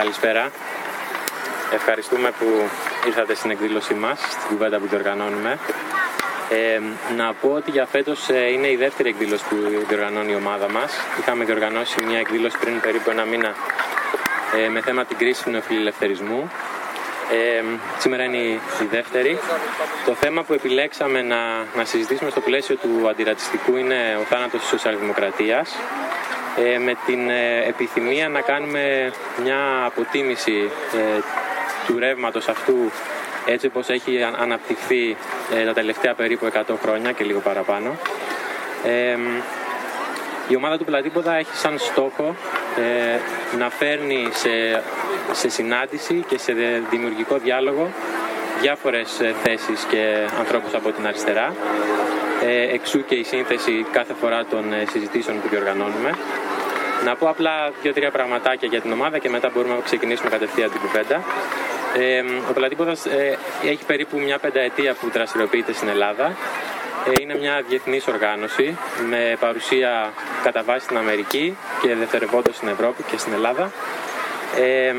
Καλησπέρα. Ευχαριστούμε που ήρθατε στην εκδήλωσή μας, στην κουβέντα που διοργανώνουμε. Ε, να πω ότι για φέτος ε, είναι η δεύτερη εκδήλωση που διοργανώνει η ομάδα μας. Είχαμε διοργανώσει μια εκδήλωση πριν περίπου ένα μήνα ε, με θέμα την κρίση του νεοφιλελευθερισμού. Ε, σήμερα είναι η, δεύτερη. Το θέμα που επιλέξαμε να, να συζητήσουμε στο πλαίσιο του αντιρατσιστικού είναι ο θάνατος της σοσιαλδημοκρατίας ε, με την ε, επιθυμία να κάνουμε μια αποτίμηση ε, του ρεύματος αυτού έτσι όπως έχει αναπτυχθεί τα τελευταία περίπου 100 χρόνια και λίγο παραπάνω. Η ομάδα του Πλατήποδα έχει σαν στόχο να φέρνει σε, σε συνάντηση και σε δημιουργικό διάλογο διάφορες θέσεις και ανθρώπους από την αριστερά ε, εξού και η σύνθεση κάθε φορά των ε, συζητήσεων που διοργανώνουμε. Να πω απλά δύο-τρία πραγματάκια για την ομάδα και μετά μπορούμε να ξεκινήσουμε κατευθείαν την κουβέντα. Ε, ο Πελατήποδας ε, έχει περίπου μια πενταετία που δραστηριοποιείται στην Ελλάδα. Ε, είναι μια διεθνής οργάνωση με παρουσία κατά βάση στην Αμερική και δευτερευόντως στην Ευρώπη και στην Ελλάδα. Ε,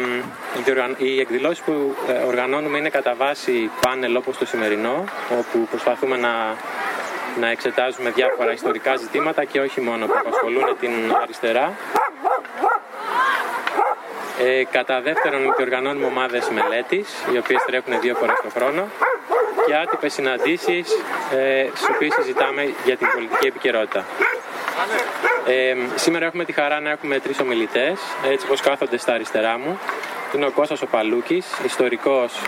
οι εκδηλώσεις που οργανώνουμε είναι κατά βάση πάνελ όπως το σημερινό, όπου προσπαθούμε να να εξετάζουμε διάφορα ιστορικά ζητήματα και όχι μόνο που απασχολούν την αριστερά. Ε, κατά δεύτερον, διοργανώνουμε ομάδες μελέτης, οι οποίες τρέχουν δύο φορές το χρόνο και άτυπες συναντήσεις, ε, στις οποίες συζητάμε για την πολιτική επικαιρότητα. Ε, σήμερα έχουμε τη χαρά να έχουμε τρεις ομιλητές, έτσι πως κάθονται στα αριστερά μου. Είναι ο Κώστας Οπαλούκης, ιστορικός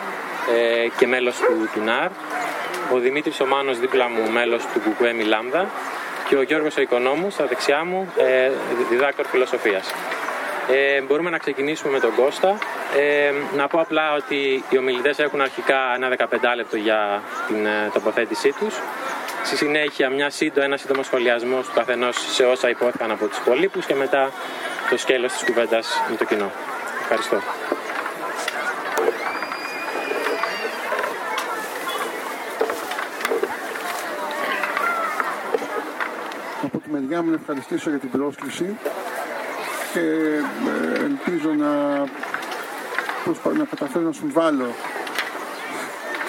ε, και μέλος του ΤΙΝΑΡ, ο Δημήτρης Ομάνος δίπλα μου μέλος του Κουκουέμι Λάμδα και ο Γιώργος ο στα δεξιά μου ε, διδάκτορ φιλοσοφίας. Ε, μπορούμε να ξεκινήσουμε με τον Κώστα. Ε, να πω απλά ότι οι ομιλητές έχουν αρχικά ένα 15 λεπτό για την ε, τοποθέτησή τους. Στη συνέχεια μια σύντο, ένα σύντομο σχολιασμό του καθενός σε όσα υπόθηκαν από τους υπολείπους και μετά το σκέλος της κουβέντας με το κοινό. Ευχαριστώ. Μεριά μου να ευχαριστήσω για την πρόσκληση και ε, ελπίζω να, να καταφέρω να συμβάλλω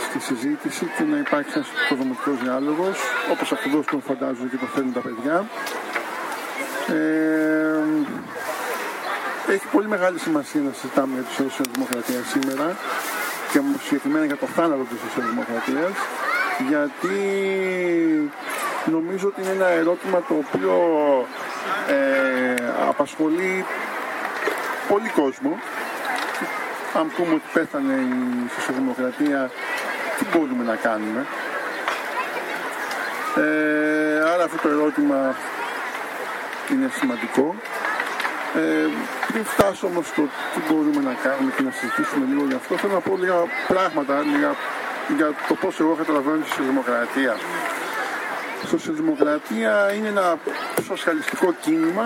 στη συζήτηση και να υπάρξει ένας οικοδομητικός διάλογος όπως αυτός που φαντάζομαι και το θέλουν τα παιδιά. Ε, έχει πολύ μεγάλη σημασία να συζητάμε για τη σοσιαλδημοκρατία σήμερα και συγκεκριμένα για το θάνατο της σοσιαλδημοκρατίας γιατί νομίζω ότι είναι ένα ερώτημα το οποίο ε, απασχολεί πολύ κόσμο. Αν πούμε ότι πέθανε η σοσιαλδημοκρατία, τι μπορούμε να κάνουμε; Ε, άρα αυτό το ερώτημα είναι σημαντικό. Ε, πριν φτάσω όμως στο τι μπορούμε να κάνουμε και να συζητήσουμε λίγο για αυτό, θέλω να πω λίγα πράγματα λίγα, για το πώς εγώ καταλαβαίνω τη σοσιαλδημοκρατία σοσιαλδημοκρατία είναι ένα σοσιαλιστικό κίνημα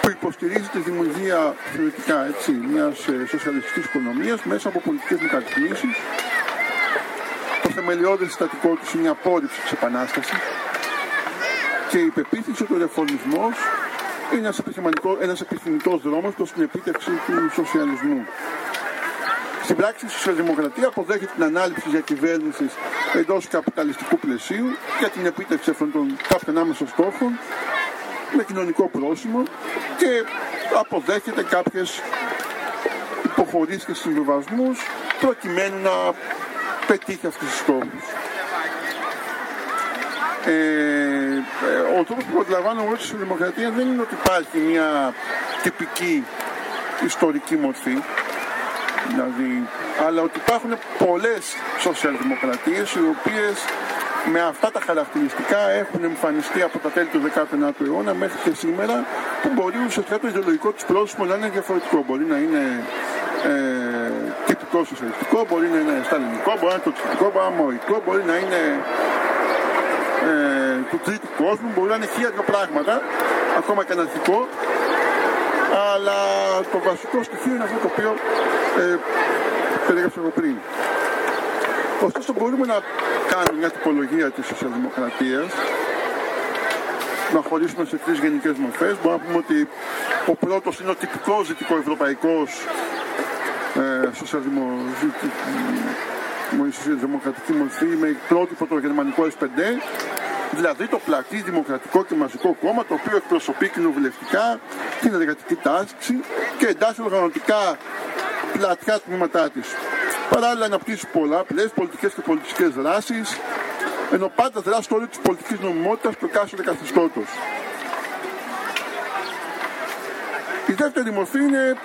που υποστηρίζει τη δημιουργία θεωρητικά έτσι, μιας ε, σοσιαλιστικής οικονομίας μέσα από πολιτικές μεταρρυθμίσεις. Το θεμελιώδες συστατικό του είναι η απόρριψη της Επανάστασης και η πεποίθηση ότι ο ρεφορμισμός είναι ένας, ένας επιθυμητός δρόμος προς την επίτευξη του σοσιαλισμού. Στην πράξη, η σοσιαλδημοκρατία αποδέχεται την ανάληψη διακυβέρνηση εντός καπιταλιστικού πλαισίου για την επίτευξη αυτών των κάποιων άμεσων στόχων με κοινωνικό πρόσημο και αποδέχεται κάποιες υποχωρήσεις και συμβιβασμούς προκειμένου να πετύχει αυτούς τους στόχους. Ε, ε, ο τρόπος που αντιλαμβάνω εγώ τη δημοκρατία δεν είναι ότι υπάρχει μια τυπική ιστορική μορφή δηλαδή, αλλά ότι υπάρχουν πολλές σοσιαλδημοκρατίες οι οποίες με αυτά τα χαρακτηριστικά έχουν εμφανιστεί από τα τέλη του 19ου αιώνα μέχρι και σήμερα που μπορεί ουσιαστικά το ιδεολογικό τους πρόσωπο να είναι διαφορετικό. Μπορεί να είναι ε, τυπικό σοσιαλιστικό, μπορεί να είναι σταλινικό, μπορεί να είναι τοξικό, μπορεί να είναι μοϊκό, μπορεί να είναι ε, του τρίτου κόσμου, μπορεί να είναι χίλια πράγματα, ακόμα και αναρχικό, αλλά το βασικό στοιχείο είναι αυτό το οποίο ε, περιγράψα εγώ πριν. Ωστόσο μπορούμε να κάνουμε μια τυπολογία της σοσιαλδημοκρατίας να χωρίσουμε σε τρεις γενικές μορφές. Μπορούμε να πούμε ότι ο πρώτος είναι ο τυπικός δυτικοευρωπαϊκός ε, σοσιαλδημοκρατική μορφή με πρότυπο το γερμανικό S5 δηλαδή το πλατή δημοκρατικό και μαζικό κόμμα το οποίο εκπροσωπεί κοινοβουλευτικά την εργατική τάξη και εντάσσει οργανωτικά πλατιά τμήματά της. Παράλληλα αναπτύσσει πολλαπλέ πολιτικές και πολιτιστικέ δράσεις, ενώ πάντα δράσει στο όριο της πολιτικής νομιμότητας του εκάστοτε καθεστώτο. Η δεύτερη μορφή είναι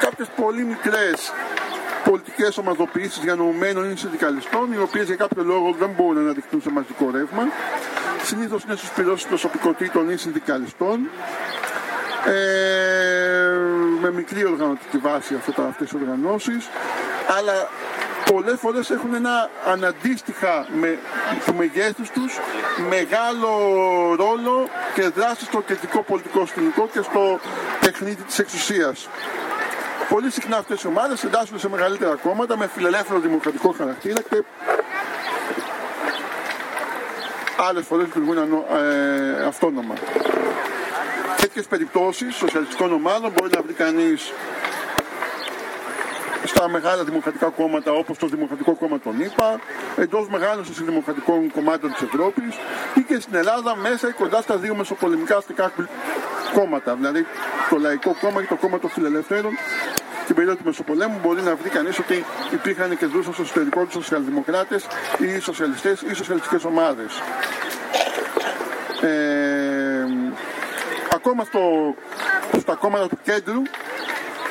κάποιες πολύ μικρές πολιτικές ομαδοποιήσεις διανοουμένων ή συνδικαλιστών, οι οποίες για κάποιο λόγο δεν μπορούν να αναδειχθούν σε μαζικό ρεύμα. Συνήθως είναι συσπηρώσει προσωπικότητων ή συνδικαλιστών. Ε, με μικρή οργανωτική βάση αυτές οι οργανώσεις αλλά πολλές φορές έχουν ένα αναντίστοιχα με του μεγέθους τους μεγάλο ρόλο και δράση στο κεντρικό πολιτικό σκηνικό και στο παιχνίδι της εξουσίας. Πολύ συχνά αυτές οι ομάδες εντάσσονται σε μεγαλύτερα κόμματα με φιλελεύθερο δημοκρατικό χαρακτήρα και άλλες φορές λειτουργούν ε, αυτόνομα. Τέτοιες περιπτώσεις σοσιαλιστικών ομάδων μπορεί να βρει κανείς στα μεγάλα δημοκρατικά κόμματα όπως το Δημοκρατικό Κόμμα των ΗΠΑ, εντός μεγάλων δημοκρατικών κομμάτων της Ευρώπης ή και στην Ελλάδα μέσα ή κοντά στα δύο μεσοπολεμικά αστικά κόμματα, δηλαδή το Λαϊκό Κόμμα και το Κόμμα των Φιλελευθέρων στην περίοδο του Μεσοπολέμου μπορεί να βρει κανείς ότι υπήρχαν και δρούσαν στο εσωτερικό τους σοσιαλδημοκράτες ή σοσιαλιστές ή σοσιαλιστικές ομάδες. Ε, ακόμα στο, στα κόμματα του κέντρου,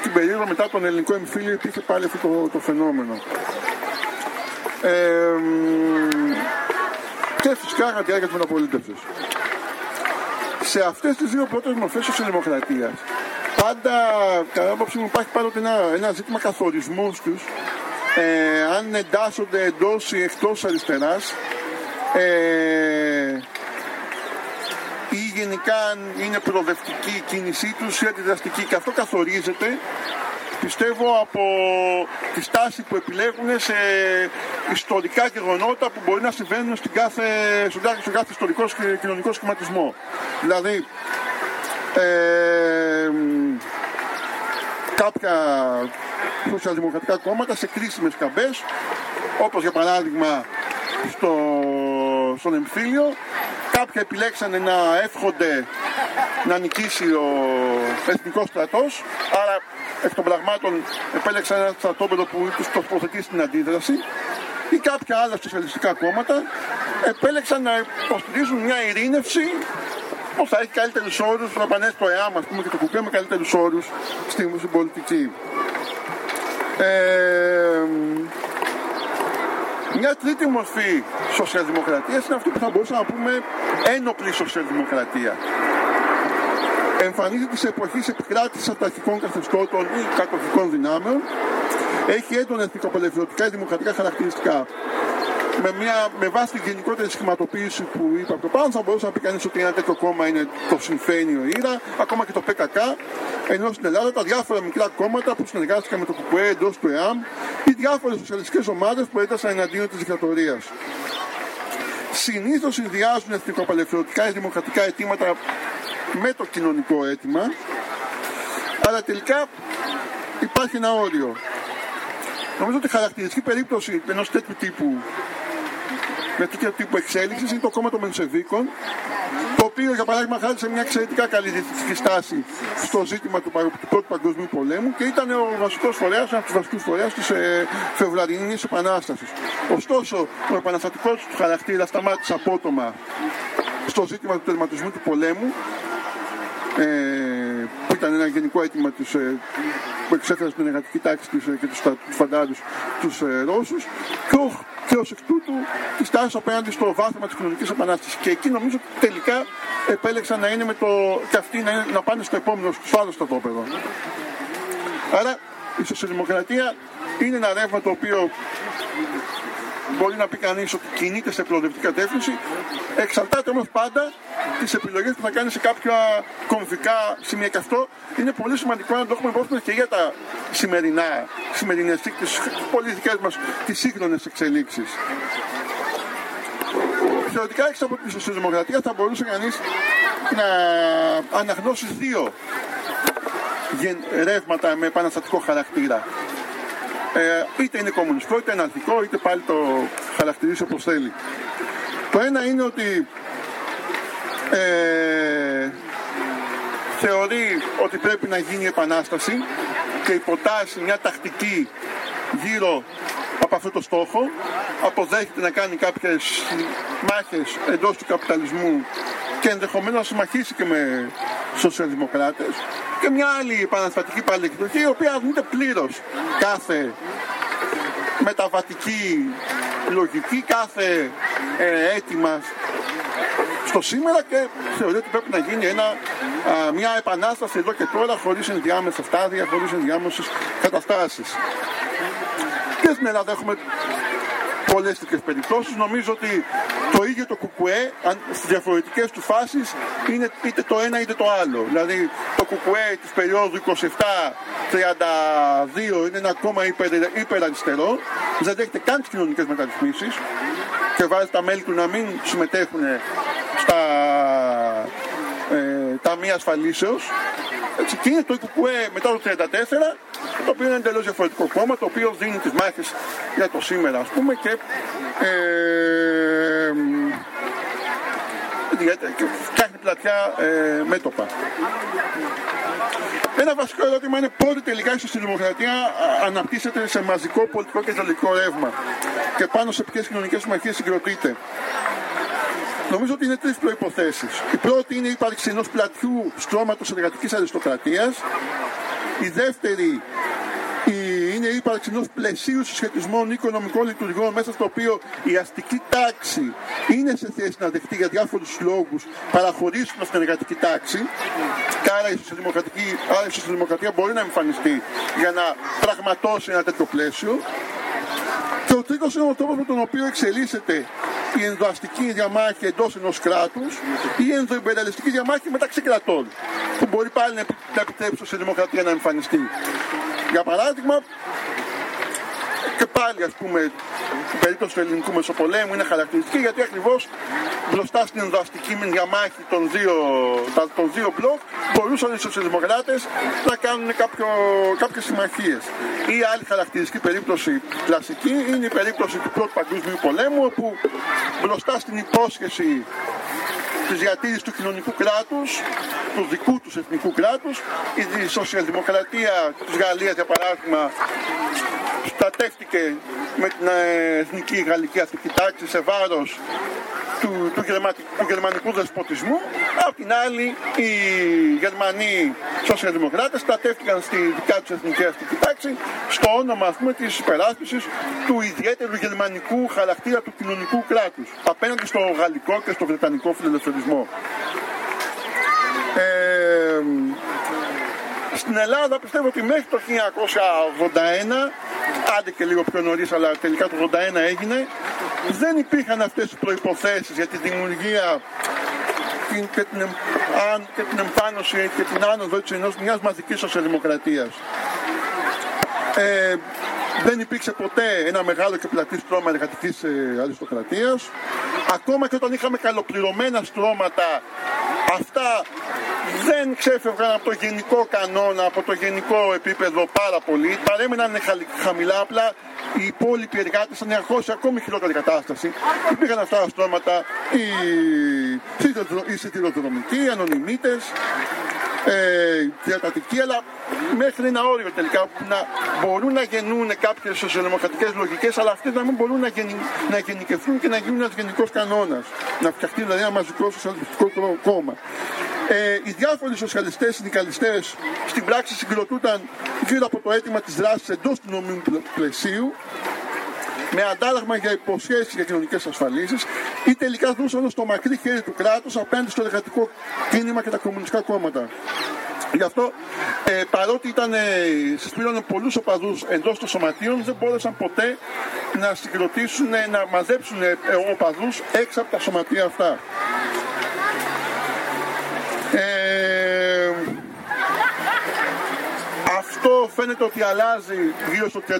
την περίοδο μετά τον ελληνικό εμφύλιο υπήρχε πάλι αυτό το, το φαινόμενο. Ε, και φυσικά κατά τη διάρκεια της μεταπολίτευσης. Σε αυτές τις δύο πρώτες μορφές σοσιαλδημοκρατίας πάντα, κατά άποψη μου, υπάρχει πάντοτε ένα, ένα ζήτημα καθορισμού τους. Ε, αν εντάσσονται εντός ή εκτός αριστεράς. Ε, ή γενικά αν είναι προοδευτική η κίνησή τους ή αντιδραστική και αυτό καθορίζεται πιστεύω από τη στάση που επιλέγουν σε ιστορικά γεγονότα που μπορεί να συμβαίνουν στην κάθε, στον κάθε ιστορικό και κοινωνικό σχηματισμό. Δηλαδή, ε, κάποια σοσιαλδημοκρατικά κόμματα σε κρίσιμες καμπές όπως για παράδειγμα στο, στον εμφύλιο κάποιοι επιλέξανε να εύχονται να νικήσει ο εθνικός στρατός άρα εκ των πραγμάτων επέλεξαν ένα στρατόπεδο που τους τοποθετεί στην αντίδραση ή κάποια άλλα σοσιαλιστικά κόμματα επέλεξαν να υποστηρίζουν μια ειρήνευση που θα έχει καλύτερους όρους να πάνε στο ΕΑΜ ας πούμε, και το κουκέ με καλύτερους όρους στην πολιτική. Ε, μια τρίτη μορφή σοσιαλδημοκρατίας είναι αυτή που θα μπορούσαμε να πούμε ένοπλη σοσιαλδημοκρατία. Εμφανίζεται σε εποχή επικράτησης αυταρχικών καθεστώτων ή κατοχικών δυνάμεων. Έχει έντονα εθνικοπελευθερωτικά ή δημοκρατικά χαρακτηριστικά με, μια, με βάση την γενικότερη σχηματοποίηση που είπα από το πάνω, θα μπορούσε να πει κανείς ότι ένα τέτοιο κόμμα είναι το Συμφένιο Ήρα, ακόμα και το ΠΚΚ, ενώ στην Ελλάδα τα διάφορα μικρά κόμματα που συνεργάστηκαν με το ΚΚΕ εντός του ΕΑΜ ή διάφορες σοσιαλιστικές ομάδες που έτασαν εναντίον της δικτατορίας. Συνήθως συνδυάζουν εθνικοπαλαιφερωτικά ή δημοκρατικά αιτήματα με το κοινωνικό αίτημα, αλλά τελικά υπάρχει ένα όριο. Νομίζω ότι η χαρακτηριστική περίπτωση ενός τέτοιου τύπου με τέτοιο τύπου εξέλιξη είναι το κόμμα των Μενσεβίκων, το οποίο για παράδειγμα χάρισε μια εξαιρετικά καλή διευθυντική στάση στο ζήτημα του, του Πρώτου Παγκοσμίου Πολέμου και ήταν ο βασικός φορέας, ένας από τους βασικούς φορέας της ε, Φεβρουαρινής Επανάστασης. Ωστόσο, ο επαναστατικός του χαρακτήρα σταμάτησε απότομα στο ζήτημα του τερματισμού του πολέμου ε, που ήταν ένα γενικό αίτημα της, ε, που εξέφερε στην εργατική τάξη της, ε, και τους, τους φαντάρους τους ε, Ρώσους και, και ως εκ τούτου τη στάση απέναντι στο βάθμα της κοινωνικής επανάστασης και εκεί νομίζω ότι τελικά επέλεξαν να είναι με το, και αυτοί να, να πάνε στο επόμενο στο άλλο στρατόπεδο. Άρα η σοσιαλδημοκρατία είναι ένα ρεύμα το οποίο μπορεί να πει κανείς ότι κινείται σε προοδευτική κατεύθυνση. Εξαρτάται όμως πάντα τις επιλογές που θα κάνει σε κάποια κομβικά σημεία. Και αυτό είναι πολύ σημαντικό να το έχουμε υπόψη και για τα σημερινά, σημερινές, τις πολύ δικέ μας, τις σύγχρονες εξελίξεις. Θεωρητικά έξω από τη σοσιαλδημοκρατία θα μπορούσε κανείς να αναγνώσει δύο ρεύματα με επαναστατικό χαρακτήρα. Ε, είτε είναι κομμουνιστικό, είτε αναρχικό, είτε πάλι το χαρακτηρίσει όπως θέλει. Το ένα είναι ότι ε, θεωρεί ότι πρέπει να γίνει επανάσταση και υποτάσσει μια τακτική γύρω από αυτό το στόχο, αποδέχεται να κάνει κάποιες μάχες εντός του καπιταλισμού και ενδεχομένως να συμμαχίσει και με σοσιαλδημοκράτες και μια άλλη επαναστατική πάλι η οποία αρνείται πλήρως κάθε μεταβατική λογική, κάθε ε, αίτημα στο σήμερα και θεωρεί ότι πρέπει να γίνει ένα, μια επανάσταση εδώ και τώρα χωρίς ενδιάμεσα στάδια, χωρίς ενδιάμεσες καταστάσεις. Και στην Ελλάδα έχουμε πολλές τέτοιες περιπτώσεις. Νομίζω ότι το ίδιο το κουκουέ στις διαφορετικές του φάσεις είναι είτε το ένα είτε το άλλο. Δηλαδή το κουκουέ της περίοδου 27-32 είναι ένα κόμμα υπερ, υπεραριστερό, δεν δέχεται καν τις κοινωνικές μεταρρυθμίσεις και βάζει τα μέλη του να μην συμμετέχουν στα ε, ταμεία ασφαλίσεως. Έτσι, και είναι το ΚΚΕ μετά το 1934, το οποίο είναι εντελώς διαφορετικό κόμμα, το οποίο δίνει τις μάχες για το σήμερα, ας πούμε, και, ε, και φτιάχνει πλατιά ε, μέτωπα. Ένα βασικό ερώτημα είναι πότε τελικά η σοσιαλδημοκρατία αναπτύσσεται σε μαζικό πολιτικό και τελικό ρεύμα και πάνω σε ποιες κοινωνικές συμμαχίες συγκροτείται. Νομίζω ότι είναι τρεις προποθέσει. Η πρώτη είναι η ύπαρξη ενός πλατιού στρώματος εργατικής αριστοκρατίας. Η δεύτερη είναι η ύπαρξη ενός πλαισίου συσχετισμών οικονομικών λειτουργών μέσα στο οποίο η αστική τάξη είναι σε θέση να δεχτεί για διάφορους λόγους παραχωρήσουν στην εργατική τάξη. Και άρα η, άρα η σοσιαλδημοκρατία μπορεί να εμφανιστεί για να πραγματώσει ένα τέτοιο πλαίσιο. Και ο τρίτος είναι ο τρόπος με τον οποίο εξελίσσεται η ενδοαστική διαμάχη εντός ενός κράτους ή η ενδοεμπεριαλιστική διαμάχη μεταξύ κρατών, που μπορεί πάλι να επιτρέψει σε δημοκρατία να εμφανιστεί. Για παράδειγμα, και πάλι ας πούμε η περίπτωση του ελληνικού Μεσοπολέμου είναι χαρακτηριστική γιατί ακριβώς μπροστά στην ενδοαστική διαμάχη των δύο, των δύο μπλοκ μπορούσαν οι σοσιαλδημοκράτες να κάνουν κάποιο, κάποιες συμμαχίες. Η άλλη χαρακτηριστική περίπτωση κλασική είναι η περίπτωση του Πρώτου Παγκόσμιου Πολέμου όπου μπροστά στην υπόσχεση της διατήρησης του κοινωνικού κράτους, του δικού τους εθνικού κράτους, η σοσιαλδημοκρατία της Γαλλίας για παράδειγμα στατεύτηκε με την ε, εθνική γαλλική αστική τάξη σε βάρος του, του, του γερμανικού δεσποτισμού. Απ' την άλλη, οι Γερμανοί σοσιαλδημοκράτες στατεύτηκαν στη δικιά τους εθνική αστική τάξη στο όνομα ας πούμε, της υπεράσπισης του ιδιαίτερου γερμανικού χαρακτήρα του κοινωνικού κράτους απέναντι στο γαλλικό και στο βρετανικό φιλελευθερισμό. Ε, στην Ελλάδα πιστεύω ότι μέχρι το 1981, άντε και λίγο πιο νωρίς, αλλά τελικά το 81 έγινε, δεν υπήρχαν αυτές οι προϋποθέσεις για τη δημιουργία και την, και την εμφάνωση και την άνοδο της ενός μιας μαζικής σοσιαλδημοκρατίας. Ε, δεν υπήρξε ποτέ ένα μεγάλο και πλατής στρώμα εργατικής ε, αριστοκρατίας. Ακόμα και όταν είχαμε καλοπληρωμένα στρώματα, αυτά δεν ξέφευγαν από το γενικό κανόνα, από το γενικό επίπεδο πάρα πολύ. Παρέμειναν χαμηλά, απλά οι υπόλοιποι εργάτες ήταν αρχώσει ακόμη χειρότερη κατάσταση. Υπήρχαν αυτά τα στρώματα, οι, οι σιδηροδρομικοί, οι ανωνυμίτες, ε, διατατικοί, αλλά μέχρι ένα όριο τελικά που να μπορούν να γεννούν κάποιες σοσιαλδημοκρατικές λογικές, αλλά αυτές να μην μπορούν να, γενι, να γενικευθούν και να γίνουν ένας γενικός κανόνας. Να φτιαχτεί δηλαδή ένα μαζικό σοσιαλιστικό κόμμα. Ε, οι διάφοροι σοσιαλιστές, συνδικαλιστές στην πράξη συγκροτούνταν γύρω από το αίτημα της δράσης εντός του νομίμου πλαισίου με αντάλλαγμα για υποσχέσεις για κοινωνικές ασφαλίσεις ή τελικά δούσαν στο μακρύ χέρι του κράτους απέναντι στο εργατικό κίνημα και τα κομμουνιστικά κόμματα. Γι' αυτό ε, παρότι ήταν, ε, συσπήρωνε πολλούς οπαδούς εντός των σωματείων δεν μπόρεσαν ποτέ να συγκροτήσουν, να μαζέψουν ε, οπαδούς έξω από τα σωματεία αυτά. Αυτό φαίνεται ότι αλλάζει γύρω στο 36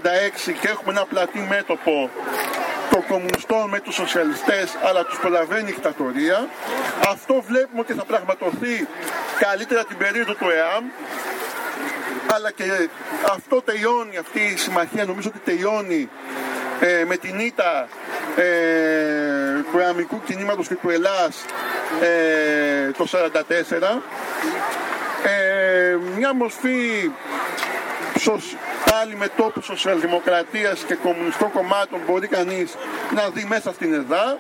και έχουμε ένα πλατή μέτωπο των κομμουνιστών με τους σοσιαλιστές αλλά τους προλαβαίνει η δικτατορία. Αυτό βλέπουμε ότι θα πραγματοθεί καλύτερα την περίοδο του ΕΑΜ αλλά και αυτό τελειώνει, αυτή η συμμαχία νομίζω ότι τελειώνει ε, με την ήττα ε, του εαμικού κινήματος και του Ελλάς ε, το 1944 ε, μια μορφή πάλι με τόπου σοσιαλδημοκρατίας και κομμουνιστικών κομμάτων μπορεί κανείς να δει μέσα στην ΕΔΑ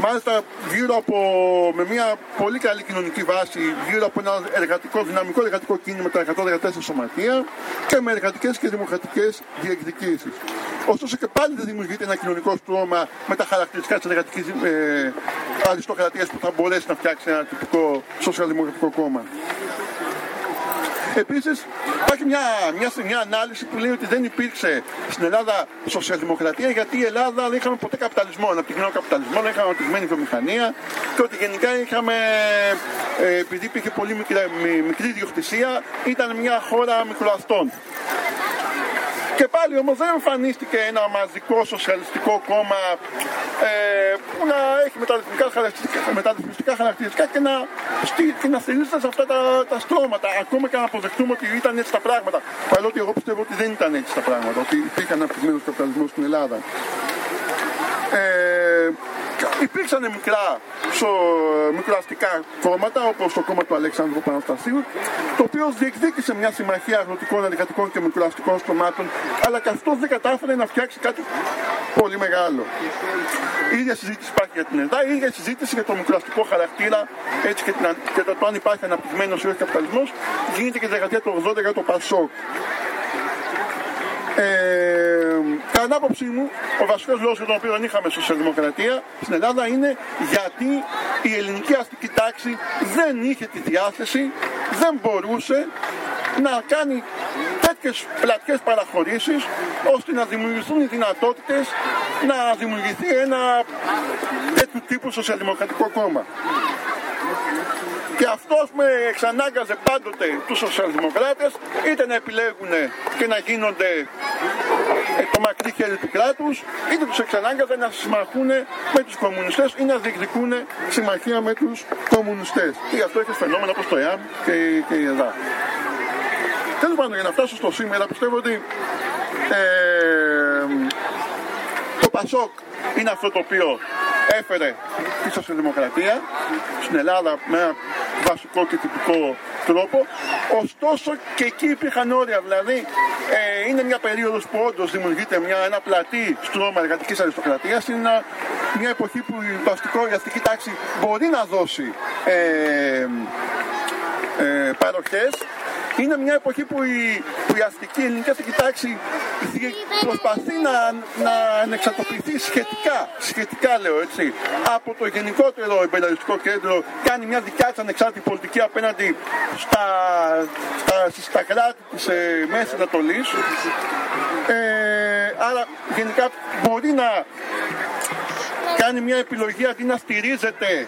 Μάλιστα γύρω από, με μια πολύ καλή κοινωνική βάση, γύρω από ένα εργατικό, δυναμικό εργατικό κίνημα, τα 114 σωματεία και με εργατικές και δημοκρατικές διεκδικήσεις. Ωστόσο και πάλι δεν δημιουργείται ένα κοινωνικό στρώμα με τα χαρακτηριστικά της εργατικής ε, αριστοκρατίας που θα μπορέσει να φτιάξει ένα τυπικό σοσιαλδημοκρατικό κόμμα. Επίσης υπάρχει μια, μια, μια ανάλυση που λέει ότι δεν υπήρξε στην Ελλάδα σοσιαλδημοκρατία γιατί η Ελλάδα δεν είχαμε ποτέ καπιταλισμό, αναπτυγμένο καπιταλισμό, δεν είχαμε αναπτυγμένη βιομηχανία και ότι γενικά είχαμε, ε, επειδή υπήρχε πολύ μικρή, μικρή διοκτησία, ήταν μια χώρα μικροαστών. Και πάλι όμως δεν εμφανίστηκε ένα μαζικό σοσιαλιστικό κόμμα ε, που να έχει μεταρρυθμιστικά χαρακτηριστικά, μεταρρυθμιστικά χαρακτηριστικά και να, και να στηρίζεται σε αυτά τα, τα στρώματα. Ακόμα και να αποδεχτούμε ότι ήταν έτσι τα πράγματα. Παρότι εγώ πιστεύω ότι δεν ήταν έτσι τα πράγματα, ότι υπήρχαν αναπτυγμένος καπιταλισμός στην Ελλάδα. Ε, υπήρξαν μικρά σο, μικροαστικά κόμματα όπως το κόμμα του Αλέξανδρου Παναστασίου το οποίο διεκδίκησε μια συμμαχία αγροτικών, εργατικών και μικροαστικών κομμάτων αλλά και αυτός δεν κατάφερε να φτιάξει κάτι πολύ μεγάλο. Η ίδια συζήτηση υπάρχει για την ΕΔΑ, η ίδια συζήτηση για το μικροαστικό χαρακτήρα έτσι και, την, και το, το αν υπάρχει αναπτυγμένος ή όχι καπιταλισμός γίνεται και τη δεκαετία του 80 για το Πασόκ. Ε, κατά την άποψή μου, ο βασικό λόγο για τον οποίο δεν είχαμε σοσιαλδημοκρατία στην Ελλάδα είναι γιατί η ελληνική αστική τάξη δεν είχε τη διάθεση, δεν μπορούσε να κάνει τέτοιες πλατιές παραχωρήσεις ώστε να δημιουργηθούν οι δυνατότητες να δημιουργηθεί ένα τέτοιου τύπου σοσιαλδημοκρατικό κόμμα. Και αυτό με εξανάγκαζε πάντοτε τους σοσιαλδημοκράτες είτε να επιλέγουν και να γίνονται ε, το μακρύ χέρι του κράτους είτε τους εξανάγκαζε να συμμαχούν με τους κομμουνιστές ή να διεκδικούν συμμαχία με τους κομμουνιστές. Και αυτό έχει φαινόμενα όπως το ΕΑΜ και, και η ΕΔΑ. Τέλος πάντων για να φτάσω στο σήμερα πιστεύω ότι ε, το ΠΑΣΟΚ είναι αυτό το οποίο έφερε τη σοσιαλδημοκρατία στην Ελλάδα με ένα βασικό και τυπικό τρόπο. Ωστόσο και εκεί υπήρχαν όρια. Δηλαδή ε, είναι μια περίοδος που όντως δημιουργείται μια, ένα πλατή στρώμα εργατικής αριστοκρατίας. Είναι μια εποχή που η βασικό αστική τάξη μπορεί να δώσει ε, ε, παροχές είναι μια εποχή που η, που η αστική ελληνική αστική τάξη προσπαθεί να, να εξαρτοποιηθεί σχετικά, σχετικά λέω έτσι, από το γενικότερο εμπεριαλιστικό κέντρο, κάνει μια δικιά της ανεξάρτητη πολιτική απέναντι στα, στα, στα κράτη της ε, Μέσης Ανατολής. Ε, άρα γενικά μπορεί να κάνει μια επιλογή αντί να στηρίζεται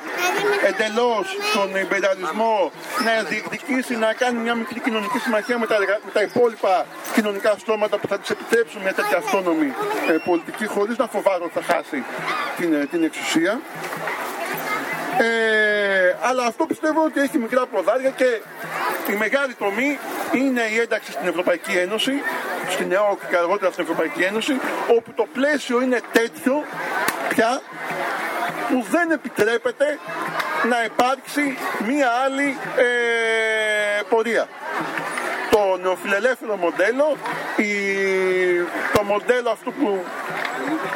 εντελώς στον υπεριαλισμό, να διεκδικήσει να κάνει μια μικρή κοινωνική συμμαχία με τα, με τα υπόλοιπα κοινωνικά στρώματα που θα της επιτρέψουν μια τέτοια αυτόνομη ε, πολιτική χωρίς να φοβάται ότι θα χάσει την, ε, την εξουσία. Ε, αλλά αυτό πιστεύω ότι έχει μικρά ποδάρια και η μεγάλη τομή είναι η ένταξη στην Ευρωπαϊκή Ένωση, στην ΕΟΚ και αργότερα στην Ευρωπαϊκή Ένωση, όπου το πλαίσιο είναι τέτοιο πια που δεν επιτρέπεται να υπάρξει μία άλλη ε, πορεία. Το νεοφιλελεύθερο μοντέλο, η, το μοντέλο αυτό που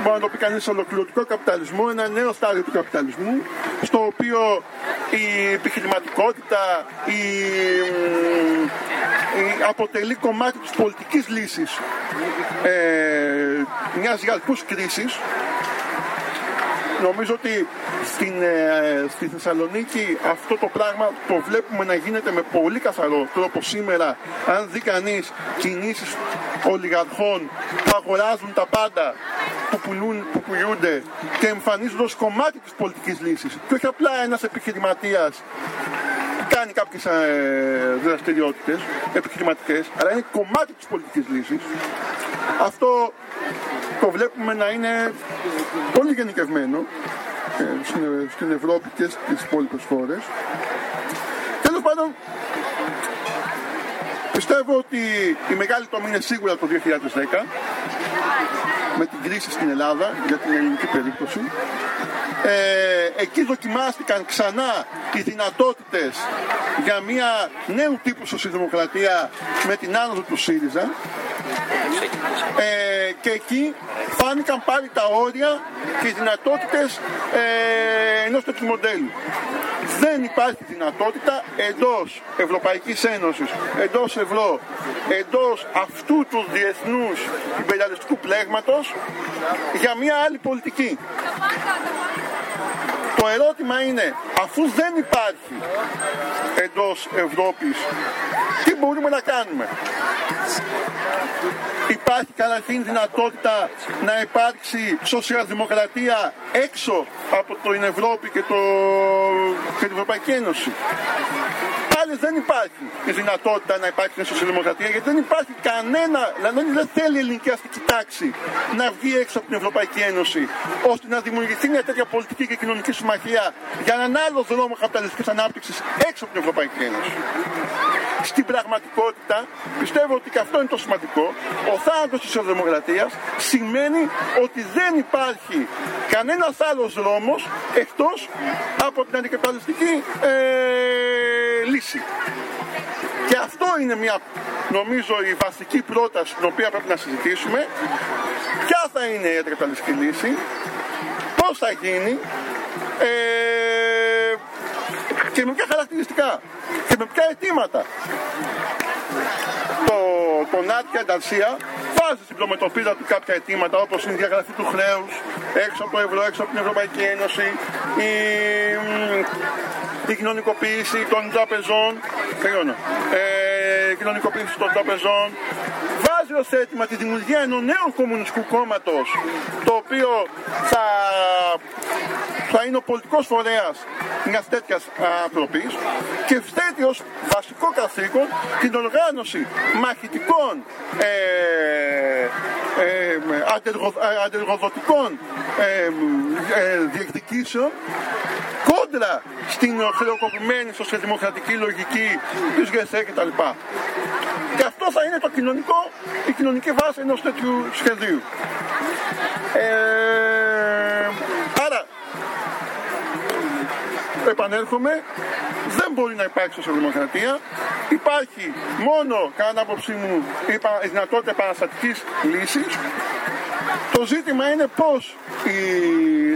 μπορεί να το πει κανείς ολοκληρωτικό καπιταλισμό, ένα νέο στάδιο του καπιταλισμού, στο οποίο η επιχειρηματικότητα η, η αποτελεί κομμάτι της πολιτικής λύσης ε, μιας γαλλικούς κρίσης Νομίζω ότι στην, ε, στη Θεσσαλονίκη αυτό το πράγμα το βλέπουμε να γίνεται με πολύ καθαρό τρόπο σήμερα. Αν δει κανείς κινήσεις ολιγαρχών που αγοράζουν τα πάντα, που, πουλούν, που πουλούνται και εμφανίζονται ως κομμάτι της πολιτικής λύσης. Και όχι απλά ένας επιχειρηματίας κάνει κάποιες ε, δραστηριότητες επιχειρηματικές, αλλά είναι κομμάτι της πολιτικής λύσης. Αυτό το βλέπουμε να είναι πολύ γενικευμένο ε, στην Ευρώπη και στις υπόλοιπες χώρες. Τέλος πάντων, Πιστεύω ότι η μεγάλη τομή είναι σίγουρα το 2010 με την κρίση στην Ελλάδα για την ελληνική περίπτωση. Ε, εκεί δοκιμάστηκαν ξανά οι δυνατότητες για μια νέου τύπου σοσιαλδημοκρατία με την άνοδο του ΣΥΡΙΖΑ ε, και εκεί φάνηκαν πάλι τα όρια και οι δυνατότητες ε, ενός τέτοιου μοντέλου. Δεν υπάρχει δυνατότητα εντός Ευρωπαϊκής Ένωσης, εντός ευρώ, εντός αυτού του διεθνούς υπεριαλιστικού πλέγματος για μια άλλη πολιτική. Το ερώτημα είναι, αφού δεν υπάρχει εντός Ευρώπης, τι μπορούμε να κάνουμε; Υπάρχει καταρχήν δυνατότητα να υπάρξει σοσιαλδημοκρατία έξω από την Ευρώπη και, το, και την Ευρωπαϊκή Ένωση; Πάλι δεν υπάρχει η δυνατότητα να υπάρξει μια σοσιαλδημοκρατία γιατί δεν υπάρχει κανένα, δηλαδή δεν θέλει η ελληνική αστική τάξη να βγει έξω από την Ευρωπαϊκή Ένωση ώστε να δημιουργηθεί μια τέτοια πολιτική και κοινωνική συμμαχία για έναν άλλο δρόμο καπιταλιστικής ανάπτυξης έξω από την Ευρωπαϊκή Ένωση. Στην πραγματικότητα πιστεύω ότι και αυτό είναι το σημαντικό. Ο θάνατος της σοσιαλδημοκρατίας σημαίνει ότι δεν υπάρχει κανένας άλλος δρόμος εκτός από την αντικαταλιστική ε, λύση. Και αυτό είναι μια, νομίζω, η βασική πρόταση την οποία πρέπει να συζητήσουμε. Ποια θα είναι η αντικαταλιστική λύση, πώς θα γίνει ε, και με ποια χαρακτηριστικά και με ποια αιτήματα το, το Νάτια Νταρσία βάζει στην προμετωπίδα του κάποια αιτήματα όπως είναι η διαγραφή του χρέους έξω από το ευρώ, έξω από την Ευρωπαϊκή Ένωση, η, η κοινωνικοποίηση των τραπεζών, τελειώνω, ε, κοινωνικοποίηση των τραπεζών, βάζει ως αίτημα τη δημιουργία ενός νέου κομμουνιστικού κόμματος το οποίο θα, θα είναι ο πολιτικός φορέας μιας τέτοιας ανθρωπής και θέτει ως βασικό καθήκον την οργάνωση μαχητικών ε, ε, αντεργοδοτικών ε, ε, διεκδικήσεων κόντρα στην χρεοκοπημένη σοσιαλδημοκρατική λογική της ΓΕΣΕ κτλ. Και αυτό θα είναι το κοινωνικό, η κοινωνική βάση ενός τέτοιου σχεδίου. Ε, άρα, επανέρχομαι, δεν μπορεί να υπάρξει σοσιαλδημοκρατία. Υπάρχει μόνο, κατά άποψή μου, η δυνατότητα επαναστατικής λύσης. Το ζήτημα είναι πώς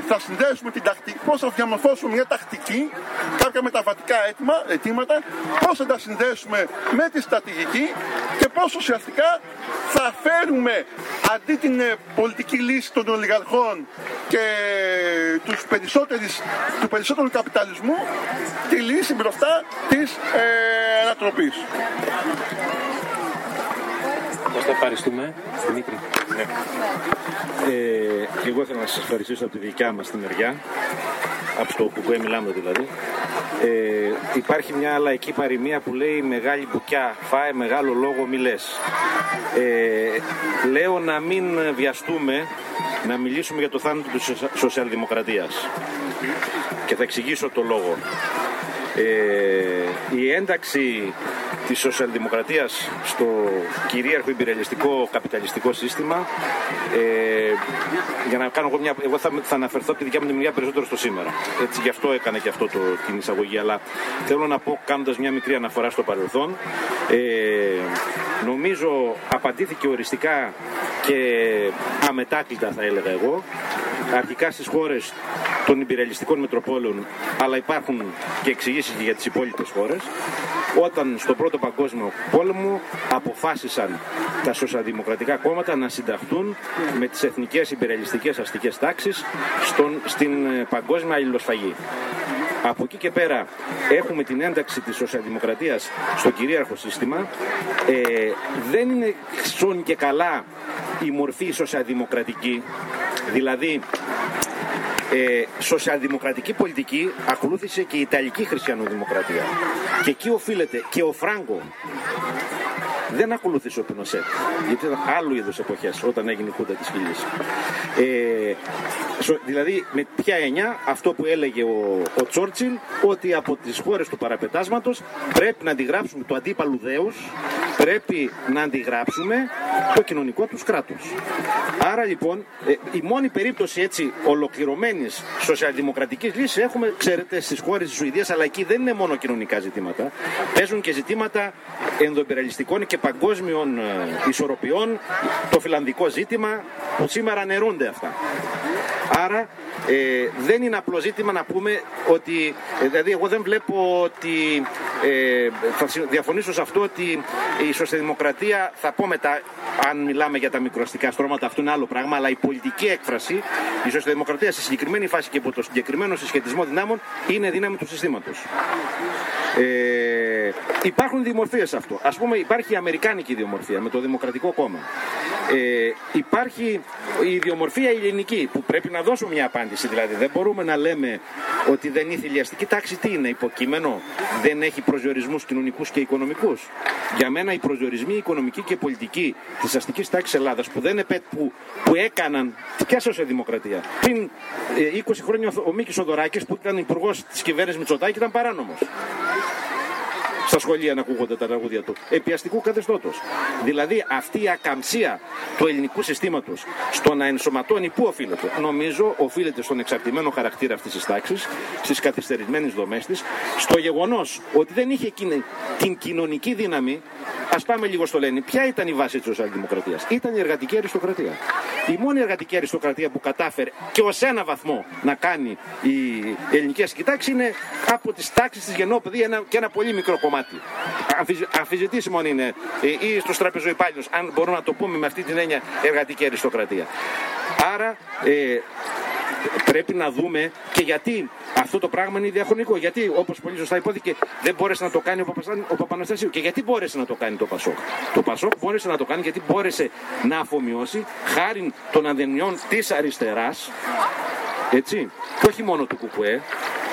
θα συνδέσουμε την τακτική, πώς θα διαμορφώσουμε μια τακτική, κάποια μεταβατικά αίτημα, αιτήματα, πώς θα τα συνδέσουμε με τη στρατηγική και πώς ουσιαστικά θα φέρουμε αντί την ε, πολιτική λύση των ολιγαρχών και τους του περισσότερου καπιταλισμού τη λύση μπροστά της ε, ανατροπής. Σας ευχαριστούμε. Δημήτρη. Ναι. Ε, εγώ ήθελα να σας ευχαριστήσω από τη δικιά μας τη μεριά, από το που μιλάμε δηλαδή. Ε, υπάρχει μια λαϊκή παροιμία που λέει μεγάλη μπουκιά, φάε μεγάλο λόγο μη λες. Ε, λέω να μην βιαστούμε να μιλήσουμε για το θάνατο της σοσιαλδημοκρατίας. Και θα εξηγήσω το λόγο. Ε, η ένταξη της σοσιαλδημοκρατίας στο κυρίαρχο υπηρελιστικό καπιταλιστικό σύστημα. Ε, για να κάνω εγώ μια εγώ θα, θα αναφερθώ από τη δικιά μου τη μεριά περισσότερο στο σήμερα. Έτσι γι' αυτό έκανα και αυτό το, την εισαγωγή αλλά θέλω να πω κάνοντας μια μικρή αναφορά στο παρελθόν. Ε, νομίζω απαντήθηκε οριστικά και αμετάκλητα θα έλεγα εγώ αρχικά στις χώρες των υπηρελιστικών μετροπόλεων αλλά υπάρχουν και εξηγήσεις και για τις υπόλοιπες χώρες. Όταν στον Πρώτο Παγκόσμιο Πόλεμο αποφάσισαν τα σοσιαλδημοκρατικά κόμματα να συνταχθούν με τις εθνικές υπερελιστικές αστικές τάξεις στον, στην ε, παγκόσμια αλληλοσφαγή. Από εκεί και πέρα έχουμε την ένταξη της σοσιαλδημοκρατίας στο κυρίαρχο σύστημα. Ε, δεν είναι σόν και καλά η μορφή σοσιαλδημοκρατική, δηλαδή ε, σοσιαλδημοκρατική πολιτική ακολούθησε και η Ιταλική χριστιανοδημοκρατία. Και εκεί οφείλεται και ο Φράγκο δεν ακολουθήσει ο Πινοσέτ. Γιατί ήταν άλλου είδους εποχές όταν έγινε η Χούντα της Χιλή. Ε, δηλαδή, με ποια έννοια αυτό που έλεγε ο, ο Τσόρτσιλ, ότι από τις χώρες του παραπετάσματος πρέπει να αντιγράψουμε το αντίπαλου δέους, πρέπει να αντιγράψουμε το κοινωνικό τους κράτου. Άρα λοιπόν, ε, η μόνη περίπτωση έτσι ολοκληρωμένης σοσιαλδημοκρατικής λύσης έχουμε, ξέρετε, στις χώρες της Σουηδίας, αλλά εκεί δεν είναι μόνο κοινωνικά ζητήματα. Παίζουν και ζητήματα ενδοεμπειραλιστικών και παγκόσμιων ε, ισορροπιών, το φιλανδικό ζήτημα που σήμερα νερούνται αυτά. Άρα ε, δεν είναι απλό ζήτημα να πούμε ότι, ε, δηλαδή εγώ δεν βλέπω ότι, ε, θα διαφωνήσω σε αυτό ότι η σοσιαλδημοκρατία, θα πω μετά αν μιλάμε για τα μικροαστικά στρώματα, αυτό είναι άλλο πράγμα, αλλά η πολιτική έκφραση, η σοσιαλδημοκρατία σε συγκεκριμένη φάση και από το συγκεκριμένο συσχετισμό δυνάμων είναι δύναμη του συστήματος. Ε, υπάρχουν διομορφίε αυτό. Α πούμε, υπάρχει η Αμερικάνικη ιδιομορφία με το Δημοκρατικό Κόμμα. Ε, υπάρχει η ιδιομορφία ελληνική που πρέπει να δώσουμε μια απάντηση. Δηλαδή, δεν μπορούμε να λέμε ότι δεν είναι θηλιαστική τάξη. Τι είναι, υποκείμενο, δεν έχει προσδιορισμούς κοινωνικούς και οικονομικούς. Για μένα οι προσδιορισμοί οικονομικοί και πολιτικοί της αστικής τάξης Ελλάδας που, δεν επέ, που, που έκαναν ποια σοσιαλδημοκρατία. Πριν 20 ε, χρόνια ο Μίκης Οδωράκης που ήταν υπουργός της κυβέρνησης Μητσοτάκη ήταν παράνομος στα σχολεία να ακούγονται τα τραγούδια του. Επιαστικού καθεστώτος. Δηλαδή αυτή η ακαμψία του ελληνικού συστήματος στο να ενσωματώνει πού οφείλεται; Νομίζω οφείλεται στον εξαρτημένο χαρακτήρα αυτής της τάξης, στις καθυστερημένε δομές της, στο γεγονός ότι δεν είχε την κοινωνική δύναμη. Α πάμε λίγο στο Λένι. Ποια ήταν η βάση της σοσιαλδημοκρατίας; Ήταν η εργατική αριστοκρατία. Η μόνη εργατική αριστοκρατία που κατάφερε και ως ένα βαθμό να κάνει η ελληνική ασκητάξη τάξη είναι από τις τάξεις της γεννόπαιδη και ένα πολύ μικρό κομμάτι κομμάτι. Αμφισβητήσιμο είναι ε, ή στου τραπεζοϊπάλληλου, αν μπορούμε να το πούμε με αυτή την έννοια εργατική αριστοκρατία. Άρα ε, πρέπει να δούμε και γιατί αυτό το πράγμα είναι διαχρονικό. Γιατί, όπως πολύ σωστά υπόθηκε, δεν μπόρεσε να το κάνει ο Παπαναστασίου. Και γιατί μπόρεσε να το κάνει το Πασόκ; Το Πασόκ μπόρεσε να το κάνει γιατί μπόρεσε να αφομοιώσει χάρη των αδενειών της αριστεράς. Έτσι, και όχι μόνο του Κουκουέ,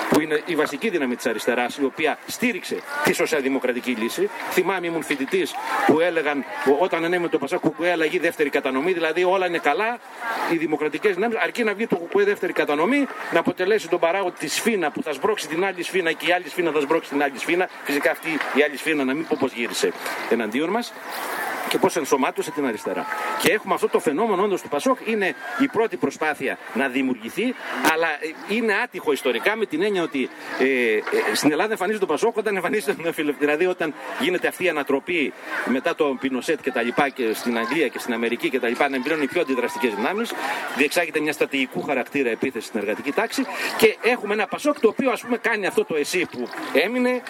που είναι η βασική δύναμη της αριστεράς, η οποία στήριξε τη σοσιαλδημοκρατική λύση. Θυμάμαι, ήμουν φοιτητής που έλεγαν όταν ανέμενε το Πασά Κουκουέ αλλαγή δεύτερη κατανομή, δηλαδή όλα είναι καλά, οι δημοκρατικές δυνάμεις, αρκεί να βγει το Κουκουέ δεύτερη κατανομή, να αποτελέσει τον παράγοντα της σφίνα που θα σμπρώξει την άλλη σφίνα και η άλλη σφίνα θα σμπρώξει την άλλη σφίνα. Φυσικά αυτή η άλλη σφίνα να μην πω πώς γύρισε εναντίον μας και πώς ενσωμάτωσε την αριστερά. Και έχουμε αυτό το φαινόμενο όντως του Πασόκ. Είναι η πρώτη προσπάθεια να δημιουργηθεί, αλλά είναι άτυχο ιστορικά με την έννοια ότι ε, ε, στην Ελλάδα εμφανίζεται το Πασόκ όταν εμφανίζεται τον φιλελευθερία. Δηλαδή όταν γίνεται αυτή η ανατροπή μετά το Πινοσέτ και τα λοιπά και στην Αγγλία και στην Αμερική και τα λοιπά να εμπειρώνουν οι πιο αντιδραστικές δυνάμεις, διεξάγεται μια στρατηγικού χαρακτήρα επίθεση στην εργατική τάξη και έχουμε ένα Πασόκ το οποίο ας πούμε κάνει αυτό το εσύ που έμεινε,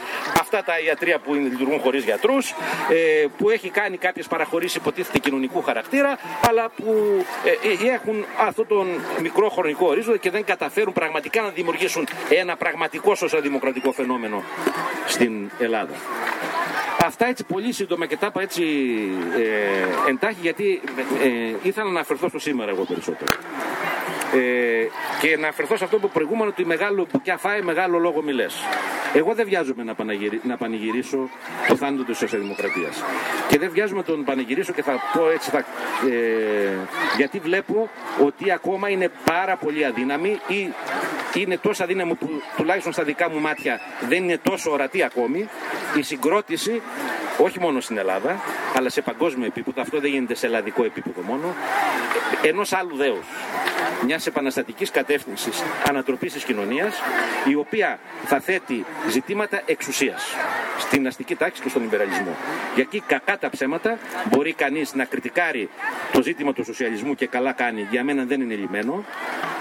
αυτά τα ιατρία που λειτουργούν χωρίς γιατρούς, ε, που έχει κάνει κάποιες παραχωρήσεις υποτίθεται κοινωνικού χαρακτήρα, αλλά που ε, ε, έχουν αυτόν τον μικρό χρονικό ορίζοντα και δεν καταφέρουν πραγματικά να δημιουργήσουν ένα πραγματικό σοσιαλδημοκρατικό φαινόμενο στην Ελλάδα. Αυτά έτσι πολύ σύντομα και τα είπα έτσι ε, εντάχει γιατί ε, ήθελα να αναφερθώ στο σήμερα εγώ περισσότερο. Ε, και να αφαιρθώ σε αυτό που προηγούμενο ότι μεγάλο που κι φάει μεγάλο λόγο μιλέ. Εγώ δεν βιάζομαι να, να πανηγυρίσω το θάνατο της σοσιαλδημοκρατίας. Και δεν βιάζομαι τον πανηγυρίσω και θα πω έτσι, θα, ε, γιατί βλέπω ότι ακόμα είναι πάρα πολύ αδύναμη ή είναι τόσο αδύναμη που τουλάχιστον στα δικά μου μάτια δεν είναι τόσο ορατή ακόμη η συγκρότηση όχι μόνο στην Ελλάδα, αλλά σε παγκόσμιο επίπεδο, αυτό δεν γίνεται σε ελλαδικό επίπεδο μόνο, ενός άλλου δέους μια επαναστατικής κατεύθυνσης ανατροπής της κοινωνίας, η οποία θα θέτει ζητήματα εξουσίας στην αστική τάξη και στον υπεραλισμό. Γιατί κακά τα ψέματα μπορεί κανείς να κριτικάρει το ζήτημα του σοσιαλισμού και καλά κάνει, για μένα δεν είναι λυμένο.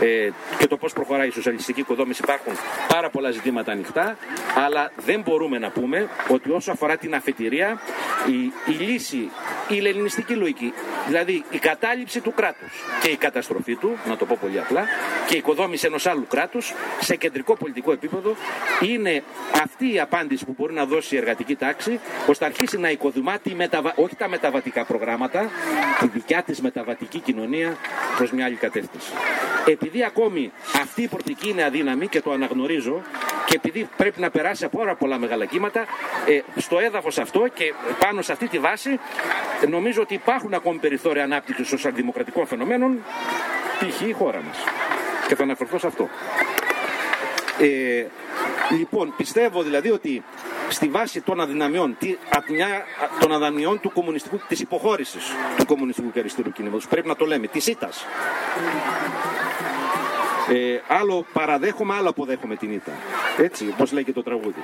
Ε, και το πώς προχωράει η σοσιαλιστική οικοδόμηση υπάρχουν πάρα πολλά ζητήματα ανοιχτά, αλλά δεν μπορούμε να πούμε ότι όσο αφορά την αφετηρία, η, η λύση, η ελληνιστική λογική, δηλαδή η κατάληψη του κράτους και η καταστροφή του, να το πω πολύ απλά, και η οικοδόμηση ενός άλλου κράτους σε κεντρικό πολιτικό επίπεδο είναι αυτή η απάντηση που μπορεί να δώσει η εργατική τάξη ώστε να αρχίσει να οικοδομά μεταβα... όχι τα μεταβατικά προγράμματα, τη δικιά της μεταβατική κοινωνία προς μια άλλη κατεύθυνση. Επειδή ακόμη αυτή η πορτική είναι αδύναμη και το αναγνωρίζω, και επειδή πρέπει να περάσει από όλα πολλά μεγάλα κύματα, ε, στο έδαφος αυτό και πάνω σε αυτή τη βάση νομίζω ότι υπάρχουν ακόμη περιθώρια ανάπτυξης σοσιαλδημοκρατικών φαινομένων, π.χ. η χώρα μας. Και θα αναφερθώ σε αυτό. Ε, λοιπόν, πιστεύω δηλαδή ότι στη βάση των αδυναμιών, των αδυναμιών του κομμουνιστικού, της υποχώρησης του κομμουνιστικού και αριστερού κινήματος, πρέπει να το λέμε, της ήττας. Ε, άλλο παραδέχομαι, άλλο αποδέχομαι την ήττα. Έτσι, όπως λέει και το τραγούδι.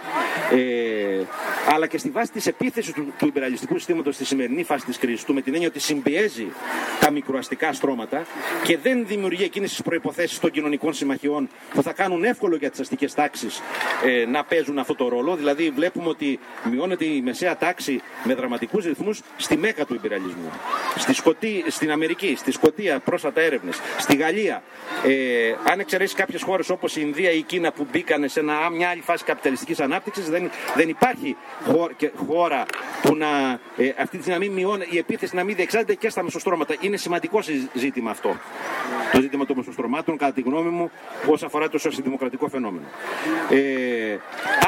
Ε, αλλά και στη βάση της επίθεσης του, του υπεραλιστικού συστήματος στη σημερινή φάση της κρίσης του, με την έννοια ότι συμπιέζει τα μικροαστικά στρώματα και δεν δημιουργεί εκείνες τις προποθέσει των κοινωνικών συμμαχιών που θα κάνουν εύκολο για τις αστικές τάξεις ε, να παίζουν αυτό το ρόλο. Δηλαδή, βλέπουμε ότι μειώνεται η μεσαία τάξη με δραματικούς ρυθμούς στη μέκα του υπεραλισμού. Στη Σκοτή, στην Αμερική, στη Σκωτία, πρόσφατα έρευνες, στη Γαλλία. Ε, αν εξαιρέσεις κάποιες χώρες όπως η Ινδία ή η Κίνα που μπήκαν σε ένα, μια άλλη φάση καπιταλιστικής ανάπτυξης, δεν, δεν υπάρχει χώρα που να, ε, αυτή τη στιγμή μειώνει, η επίθεση να μην διεξάγεται και στα μεσοστρώματα. Είναι σημαντικό ζήτημα αυτό. Το ζήτημα των μεσοστρωμάτων, κατά τη γνώμη μου, όσον αφορά το σοσιαλδημοκρατικό φαινόμενο. Ε,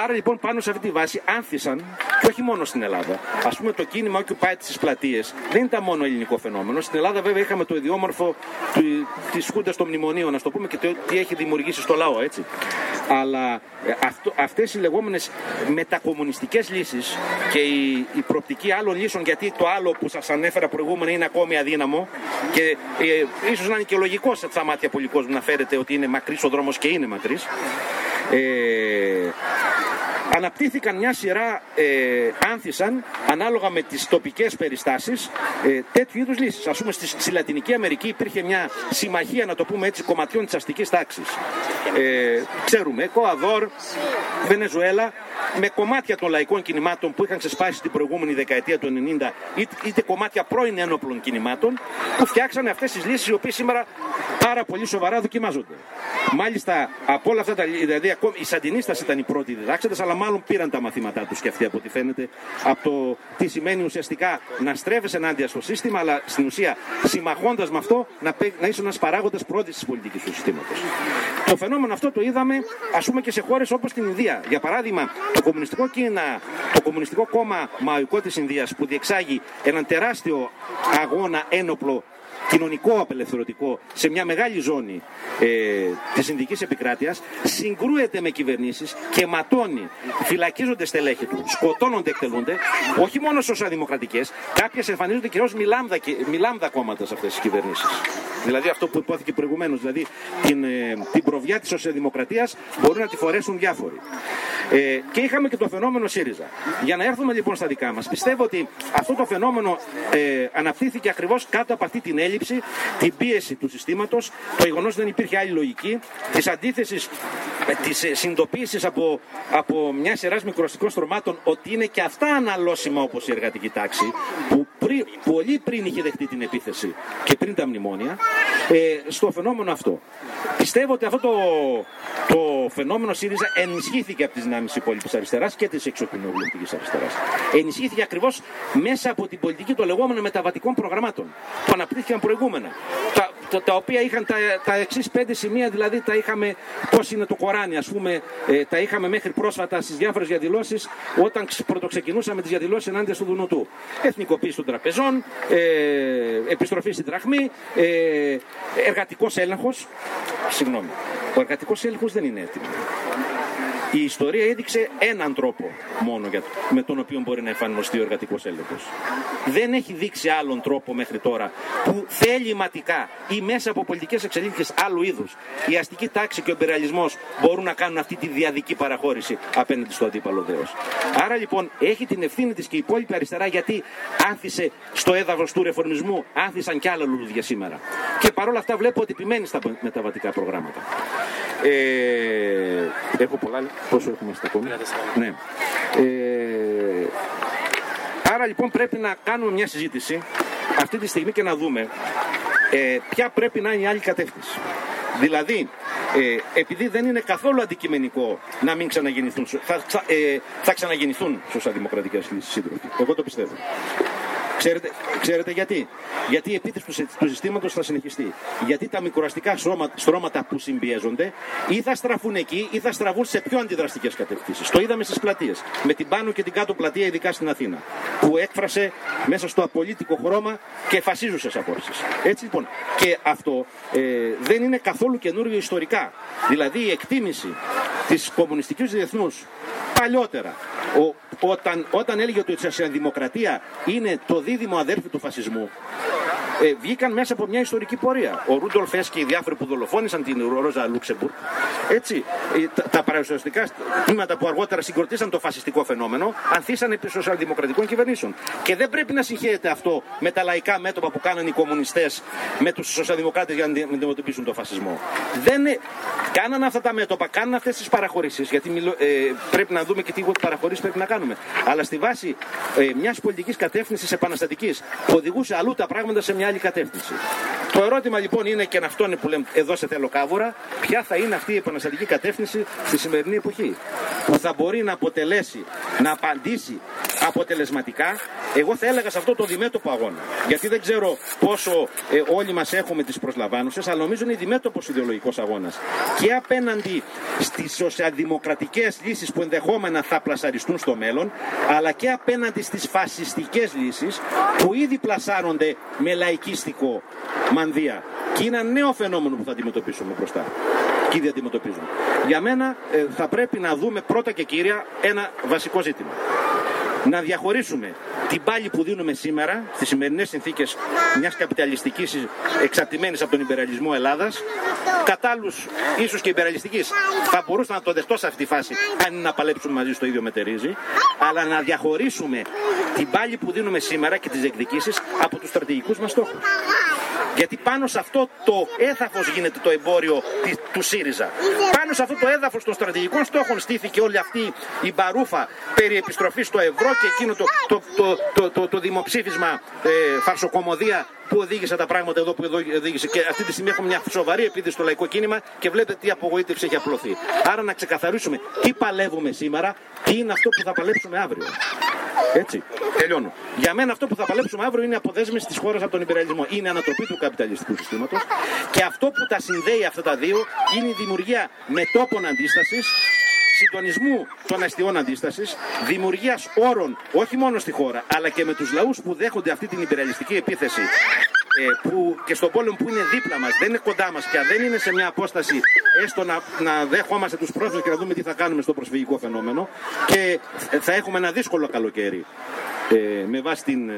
άρα λοιπόν πάνω σε αυτή τη βάση άνθησαν, και όχι μόνο στην Ελλάδα. Α πούμε το κίνημα Occupy στις πλατείες δεν ήταν μόνο ελληνικό φαινόμενο. Στην Ελλάδα βέβαια είχαμε το ιδιόμορφο της Χούντας των Μνημονίων, ας το πούμε, και το, τι έχει δημιουργήσει στο λαό, έτσι. Αλλά ε, αυτό, αυτές οι λεγόμενες μετακομμουνιστικές λύσεις και η, η προοπτική άλλων λύσεων, γιατί το άλλο που σας ανέφερα προηγούμενα είναι ακόμη αδύναμο και ε, ίσως να είναι και λογικό σε τα μάτια πολλοί κόσμου να φέρετε ότι είναι μακρύς ο δρόμος και είναι μακρύς. Ε, αναπτύχθηκαν μια σειρά, ε, άνθησαν ανάλογα με τις τοπικές περιστάσεις ε, τέτοιου είδους λύσεις. Ας πούμε στη, στη Λατινική Αμερική υπήρχε μια συμμαχία, να το πούμε έτσι, κομματιών της αστικής τάξης. Ε, ξέρουμε, Κοαδόρ, Βενεζουέλα, με κομμάτια των λαϊκών κινημάτων που είχαν ξεσπάσει την προηγούμενη δεκαετία του 90, είτε, είτε κομμάτια πρώην ένοπλων κινημάτων, που φτιάξανε αυτές τις λύσεις οι οποίες σήμερα πάρα πολύ σοβαρά δοκιμάζονται. Μάλιστα, από όλα αυτά τα. Δηλαδή, ακόμη οι Σαντινίστας ήταν οι πρώτοι διδάξαντες, αλλά μάλλον πήραν τα μαθήματά τους και αυτοί από ό,τι φαίνεται από το τι σημαίνει ουσιαστικά να στρέφεσαι ενάντια στο σύστημα, αλλά στην ουσία συμμαχώντας με αυτό να, να είσαι ένας παράγοντας πρώτης της πολιτικής του συστήματος. Το φαινόμενο αυτό το είδαμε, ας πούμε, και σε χώρες όπως την Ινδία. Για παράδειγμα, το Κομμουνιστικό Κίνα, το Κομμουνιστικό Κόμμα Μαοϊκό τη Ινδίας, που διεξάγει έναν τεράστιο αγώνα ένοπλο κοινωνικό απελευθερωτικό σε μια μεγάλη ζώνη ε, της Ινδικής επικράτειας συγκρούεται με κυβερνήσεις και ματώνει, φυλακίζονται στελέχη του, σκοτώνονται, εκτελούνται, όχι μόνο σοσιαλδημοκρατικές, κάποιες εμφανίζονται και ως μιλάμδα, μιλάμδα κόμματα σε αυτές τις κυβερνήσεις. Δηλαδή αυτό που υπόθηκε προηγουμένως, δηλαδή την, ε, την προβιά της σοσιαλδημοκρατίας μπορούν να τη φορέσουν διάφοροι. Ε, και είχαμε και το φαινόμενο ΣΥΡΙΖΑ. Για να έρθουμε λοιπόν στα δικά μας, πιστεύω ότι αυτό το φαινόμενο ε, αναπτύχθηκε ακριβώς κάτω από αυτή την έλλειψη, την πίεση του συστήματος, το γεγονός δεν υπήρχε άλλη λογική, της αντίθεσης, της συνειδητοποίησης από, από μια σειράς μικροαστικών στρωμάτων ότι είναι και αυτά αναλώσιμα όπως η εργατική τάξη, που πολύ πριν είχε δεχτεί την επίθεση και πριν τα μνημόνια, ε, στο φαινόμενο αυτό. Πιστεύω ότι αυτό το, το φαινόμενο ΣΥΡΙΖΑ ενισχύθηκε από τις δυνάμεις υπόλοιπης αριστεράς και της εξωκοινοβουλευτική αριστεράς. Ενισχύθηκε ακριβώς μέσα από την πολιτική των λεγόμενων μεταβατικών προγραμμάτων που αναπτύχθηκαν προηγούμενα. Τα, τα, τα οποία είχαν τα, τα εξής πέντε σημεία, δηλαδή τα είχαμε, πώς είναι το Κοράνι, ας πούμε, ε, τα είχαμε μέχρι πρόσφατα στις διάφορες διαδηλώσεις όταν πρωτοξεκινούσαμε τις διαδηλώσεις ενάντια στο Δουνουτού. Εθνικοποίηση των τραπεζών, ε, επιστροφή στην τραχμή, ε, εργατικός έλεγχος. Συγγνώμη. Ο εργατικός έλεγχος δεν είναι έτοιμο. Η ιστορία έδειξε έναν τρόπο μόνο για, με τον οποίο μπορεί να εφαρμοστεί ο εργατικός έλεγχος. Δεν έχει δείξει άλλον τρόπο μέχρι τώρα που θεληματικά ή μέσα από πολιτικές εξελίξεις άλλου είδους η αστική τάξη και ο εμπειριαλισμό μπορούν να κάνουν αυτή τη διαδική παραχώρηση απέναντι στο αντίπαλο δέος. Άρα λοιπόν έχει την ευθύνη της και η υπόλοιπη αριστερά γιατί άνθησε στο έδαφος του ρεφορμισμού, άνθησαν κι άλλα λουλούδια σήμερα. Και παρόλα αυτά βλέπω ότι επιμένει στα μεταβατικά προγράμματα. Ε, έχω πολλά. Πόσο έχουμε στα ακόμη. Ναι. Ε, άρα λοιπόν πρέπει να κάνουμε μια συζήτηση αυτή τη στιγμή και να δούμε ε, ποια πρέπει να είναι η άλλη κατεύθυνση. Δηλαδή, ε, επειδή δεν είναι καθόλου αντικειμενικό να μην ξαναγεννηθούν, θα, ε, θα ξαναγεννηθούν σοσιαλδημοκρατικές λύσεις σύντροφοι. Εγώ το πιστεύω. Ξέρετε, ξέρετε γιατί; Γιατί η επίθεση του συστήματος θα συνεχιστεί. Γιατί τα μικροραστικά στρώματα που συμπιέζονται ή θα στραφούν εκεί ή θα στραβούν σε πιο αντιδραστικές κατευθύνσεις. Το είδαμε στις πλατείες. Με την πάνω και την κάτω πλατεία, ειδικά στην Αθήνα. Που έκφρασε μέσα στο απολύτικο χρώμα και φασίζουσες απόψεις. Έτσι λοιπόν. Και αυτό ε, δεν είναι καθόλου καινούριο ιστορικά. Δηλαδή η εκτίμηση της κομμουνιστικής διεθνούς παλιότερα ο, όταν, όταν έλεγε ότι η σοσιαλδημοκρατία είναι το δίδυμο αδέρφι του φασισμού, ε, βγήκαν μέσα από μια ιστορική πορεία. Ο Ρούντολφ και οι διάφοροι που δολοφόνησαν την Ρόζα Λούξεμπουργκ. Έτσι, ε, τα, τα παρουσιαστικά τμήματα που αργότερα συγκροτήσαν το φασιστικό φαινόμενο, ανθίσαν επί σοσιαλδημοκρατικών κυβερνήσεων. Και δεν πρέπει να συγχαίρεται αυτό με τα λαϊκά μέτωπα που κάνουν οι κομμουνιστές με τους σοσιαλδημοκράτες για να αντιμετωπίσουν το φασισμό. Δεν Κάναν αυτά τα μέτωπα, κάναν αυτές τις παραχωρήσεις, γιατί μιλώ, ε, πρέπει να δούμε και τι παραχωρήσεις πρέπει να κάνουμε. Αλλά στη βάση ε, μιας πολιτικής κατεύθυνσης επαναστατικής που οδηγούσε αλλού τα πράγματα σε μια άλλη κατεύθυνση. Το ερώτημα λοιπόν είναι και αυτό είναι που λέμε εδώ σε θέλω κάβουρα, ποια θα είναι αυτή η επαναστατική κατεύθυνση στη σημερινή εποχή. Που θα μπορεί να αποτελέσει, να απαντήσει αποτελεσματικά, εγώ θα έλεγα σε αυτό το διμέτωπο αγώνα. Γιατί δεν ξέρω πόσο ε, όλοι μας έχουμε τις προσλαμβάνουσες, αλλά νομίζω είναι διμέτωπο ιδεολογικός αγώνας. Και απέναντι στις σοσιαλδημοκρατικές λύσεις που ενδεχόμενα θα πλασαριστούν στο μέλλον, αλλά και απέναντι στις φασιστικές λύσεις που ήδη πλασάρονται με λαϊκίστικο μανδύα. Και είναι ένα νέο φαινόμενο που θα αντιμετωπίσουμε μπροστά. Και ήδη αντιμετωπίζουμε. Για μένα ε, θα πρέπει να δούμε πρώτα και κύρια ένα βασικό ζήτημα να διαχωρίσουμε την πάλη που δίνουμε σήμερα στις σημερινές συνθήκες μιας καπιταλιστικής εξαρτημένης από τον υπεραλισμό Ελλάδας, κατά άλλου ίσως και υπεραλιστικής. Θα μπορούσα να το δεχτώ σε αυτή τη φάση, αν είναι να παλέψουμε μαζί στο ίδιο μετερίζει, αλλά να διαχωρίσουμε την πάλη που δίνουμε σήμερα και τις διεκδικήσεις από τους στρατηγικούς μας στόχους. Γιατί πάνω σε αυτό το έδαφος γίνεται το εμπόριο του ΣΥΡΙΖΑ. Πάνω σε αυτό το έδαφος των στρατηγικών στόχων στήθηκε όλη αυτή η μπαρούφα περί επιστροφής στο ευρώ και εκείνο το, το, το, το, το δημοψήφισμα ε, φαρσοκομωδία που οδήγησε τα πράγματα εδώ που εδώ οδήγησε. Και αυτή τη στιγμή έχουμε μια σοβαρή επίδυση στο λαϊκό κίνημα και βλέπετε τι απογοήτευση έχει απλωθεί. Άρα να ξεκαθαρίσουμε τι παλεύουμε σήμερα, τι είναι αυτό που θα παλέψουμε αύριο. Έτσι. Τελειώνω. Για μένα αυτό που θα παλέψουμε αύριο είναι η αποδέσμευση της χώρας από τον υπεραλισμό. Είναι ανατροπή του καπιταλιστικού συστήματος. Και αυτό που τα συνδέει αυτά τα δύο είναι η δημιουργία μετόπων αντίστασης συντονισμού των αστείων αντίστασης, δημιουργίας όρων όχι μόνο στη χώρα, αλλά και με τους λαούς που δέχονται αυτή την υπεραλιστική επίθεση. Ε, που και στον πόλεμο που είναι δίπλα μας, δεν είναι κοντά μας και δεν είναι σε μια απόσταση έστω να, να δέχομαστε τους πρόσφυγες και να δούμε τι θα κάνουμε στο προσφυγικό φαινόμενο. Και θα έχουμε ένα δύσκολο καλοκαίρι ε, με βάση την, ε,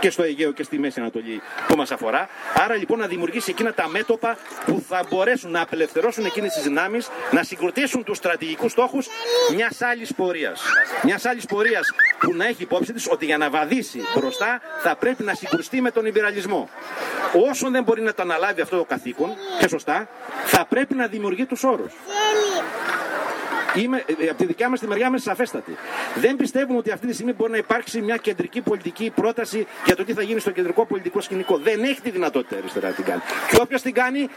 και στο Αιγαίο και στη Μέση Ανατολή που μας αφορά. Άρα λοιπόν να δημιουργήσει εκείνα τα μέτωπα που θα μπορέσουν να απελευθερώσουν εκείνες τις δυνάμεις, να συγκροτήσουν τους στρατηγικούς στόχους μιας άλλης πορείας. Μιας άλλης πορείας που να έχει υπόψη της ότι για να βαδίσει μπροστά θα πρέπει να συγκρουστεί με τον υπεραλισμό. Όσο δεν μπορεί να το αναλάβει αυτό το καθήκον, και σωστά, θα πρέπει να δημιουργεί τους όρους. Είμαι, ε, από τη δικιά μας τη μεριά είμαστε σαφέστατοι. Δεν πιστεύουμε ότι αυτή τη στιγμή μπορεί να υπάρξει μια κεντρική πολιτική πρόταση για το τι θα γίνει στο κεντρικό πολιτικό σκηνικό. Δεν έχει τη δυνατότητα αριστερά να την κάνει. Και όποιος την κάνει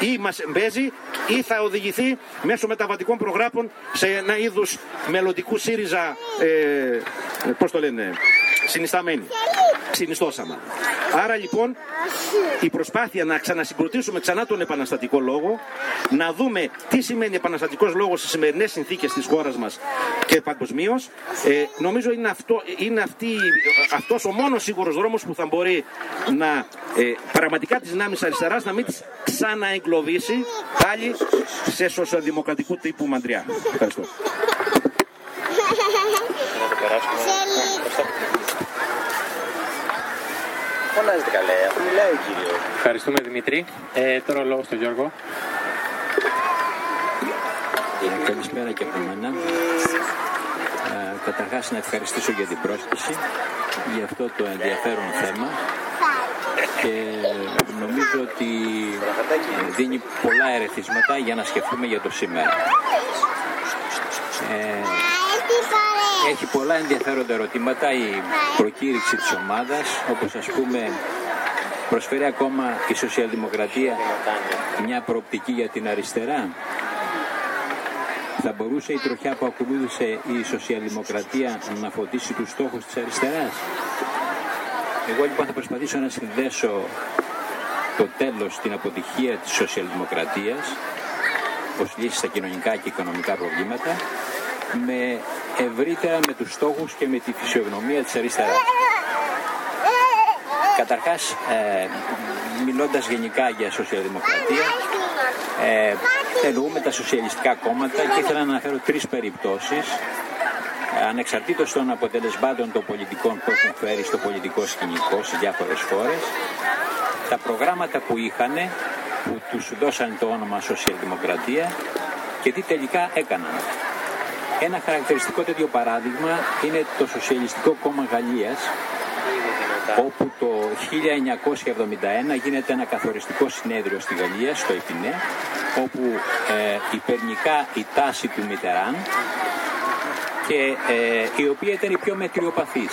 ή μας εμπέζει ή θα οδηγηθεί μέσω μεταβατικών προγράμμων σε ένα είδους μελλοντικού ΣΥΡΙΖΑ. Ε, Πώς το λένε, συνισταμένη. Συνιστώσαμε. Άρα λοιπόν η προσπάθεια να ξανασυγκροτήσουμε ξανά τον επαναστατικό λόγο, να δούμε τι σημαίνει επαναστατικός λόγος στις σημερινές συνθήκες της χώρας μας και παγκοσμίως. Ε, νομίζω είναι, αυτό, είναι αυτή, αυτός ο μόνος σίγουρος δρόμος που θα μπορεί να ε, πραγματικά τις δυνάμεις αριστεράς να μην τις ξαναεγκλωβίσει πάλι σε σοσιαλδημοκρατικού τύπου μαντριά. Ευχαριστώ. Φωνάζετε καλέ, αφού μιλάει ο κύριος. Ευχαριστούμε Δημήτρη. Ε, τώρα λόγος στον Γιώργο. Ε, καλησπέρα και από μένα. Ε, καταρχάς να ευχαριστήσω για την πρόσκληση, για αυτό το ενδιαφέρον θέμα και νομίζω ότι δίνει πολλά ερεθίσματα για να σκεφτούμε για το σήμερα. Ε, έχει πολλά ενδιαφέροντα ερωτήματα η προκήρυξη της ομάδας, όπως ας πούμε προσφέρει ακόμα η σοσιαλδημοκρατία μια προοπτική για την αριστερά. Θα μπορούσε η τροχιά που ακολούθησε η σοσιαλδημοκρατία να φωτίσει τους στόχους της αριστεράς; Εγώ λοιπόν θα προσπαθήσω να συνδέσω το τέλος την αποτυχία της σοσιαλδημοκρατίας ως λύση στα κοινωνικά και οικονομικά προβλήματα με ευρύτερα με τους στόχους και με τη φυσιογνωμία της αριστεράς. Καταρχάς, ε, μιλώντας γενικά για σοσιαλδημοκρατία, ε, εννοούμε τα σοσιαλιστικά κόμματα και ήθελα να αναφέρω τρεις περιπτώσεις ανεξαρτήτως των αποτελεσμάτων των πολιτικών που έχουν φέρει στο πολιτικό σκηνικό σε διάφορες χώρες, τα προγράμματα που είχαν, που τους δώσαν το όνομα Σοσιαλδημοκρατία και τι τελικά έκαναν. Ένα χαρακτηριστικό τέτοιο παράδειγμα είναι το Σοσιαλιστικό Κόμμα Γαλλίας, όπου το 1971 γίνεται ένα καθοριστικό συνέδριο στη Γαλλία, στο Επινέ, όπου ε, υπερνικά η τάση του Μιτεράν και ε, η οποία ήταν η πιο μετριοπαθής.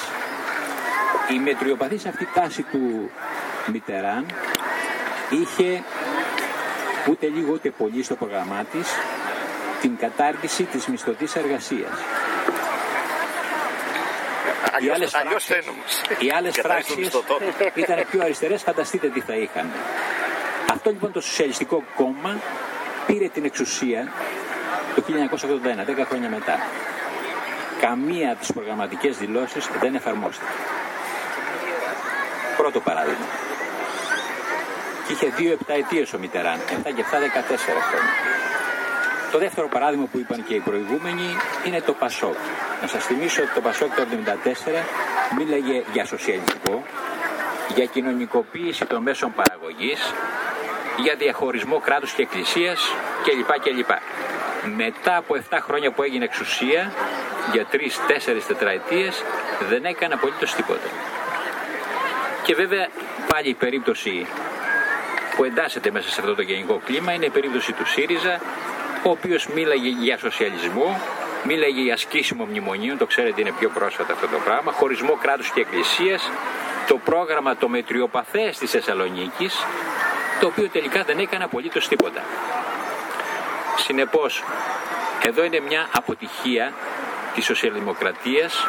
Η μετριοπαθής αυτή τάση του Μιτεράν είχε ούτε λίγο ούτε πολύ στο πρόγραμμά της την κατάργηση της μισθωτής εργασίας. Οι άλλες πράξεις, οι άλλες πράξεις ήταν πιο αριστερές, φανταστείτε τι θα είχαν. Αυτό λοιπόν το Σοσιαλιστικό Κόμμα πήρε την εξουσία το 1981, 10 χρόνια μετά καμία από τις προγραμματικές δηλώσεις δεν εφαρμόστηκε. Πρώτο παράδειγμα. Και είχε δύο επταετίες ο Μιτεράν, 7 και 7 14 χρόνια. Το δεύτερο παράδειγμα που είπαν και οι προηγούμενοι είναι το Πασόκ. Να σας θυμίσω ότι το Πασόκ το 1974 μίλαγε για σοσιαλιστικό, για κοινωνικοποίηση των μέσων παραγωγής, για διαχωρισμό κράτους και εκκλησίας κλπ. κλπ. Μετά από 7 χρόνια που έγινε εξουσία, για τρει-τέσσερι τετραετίες δεν έκανε απολύτως τίποτα. Και βέβαια πάλι η περίπτωση που εντάσσεται μέσα σε αυτό το γενικό κλίμα είναι η περίπτωση του ΣΥΡΙΖΑ, ο οποίος μίλαγε για σοσιαλισμό, μίλαγε για ασκήσιμο μνημονίων, το ξέρετε είναι πιο πρόσφατα αυτό το πράγμα, χωρισμό κράτους και εκκλησίας, το πρόγραμμα το μετριοπαθές της Θεσσαλονίκης, το οποίο τελικά δεν έκανε απολύτως τίποτα. Συνεπώς, εδώ είναι μια αποτυχία της σοσιαλδημοκρατίας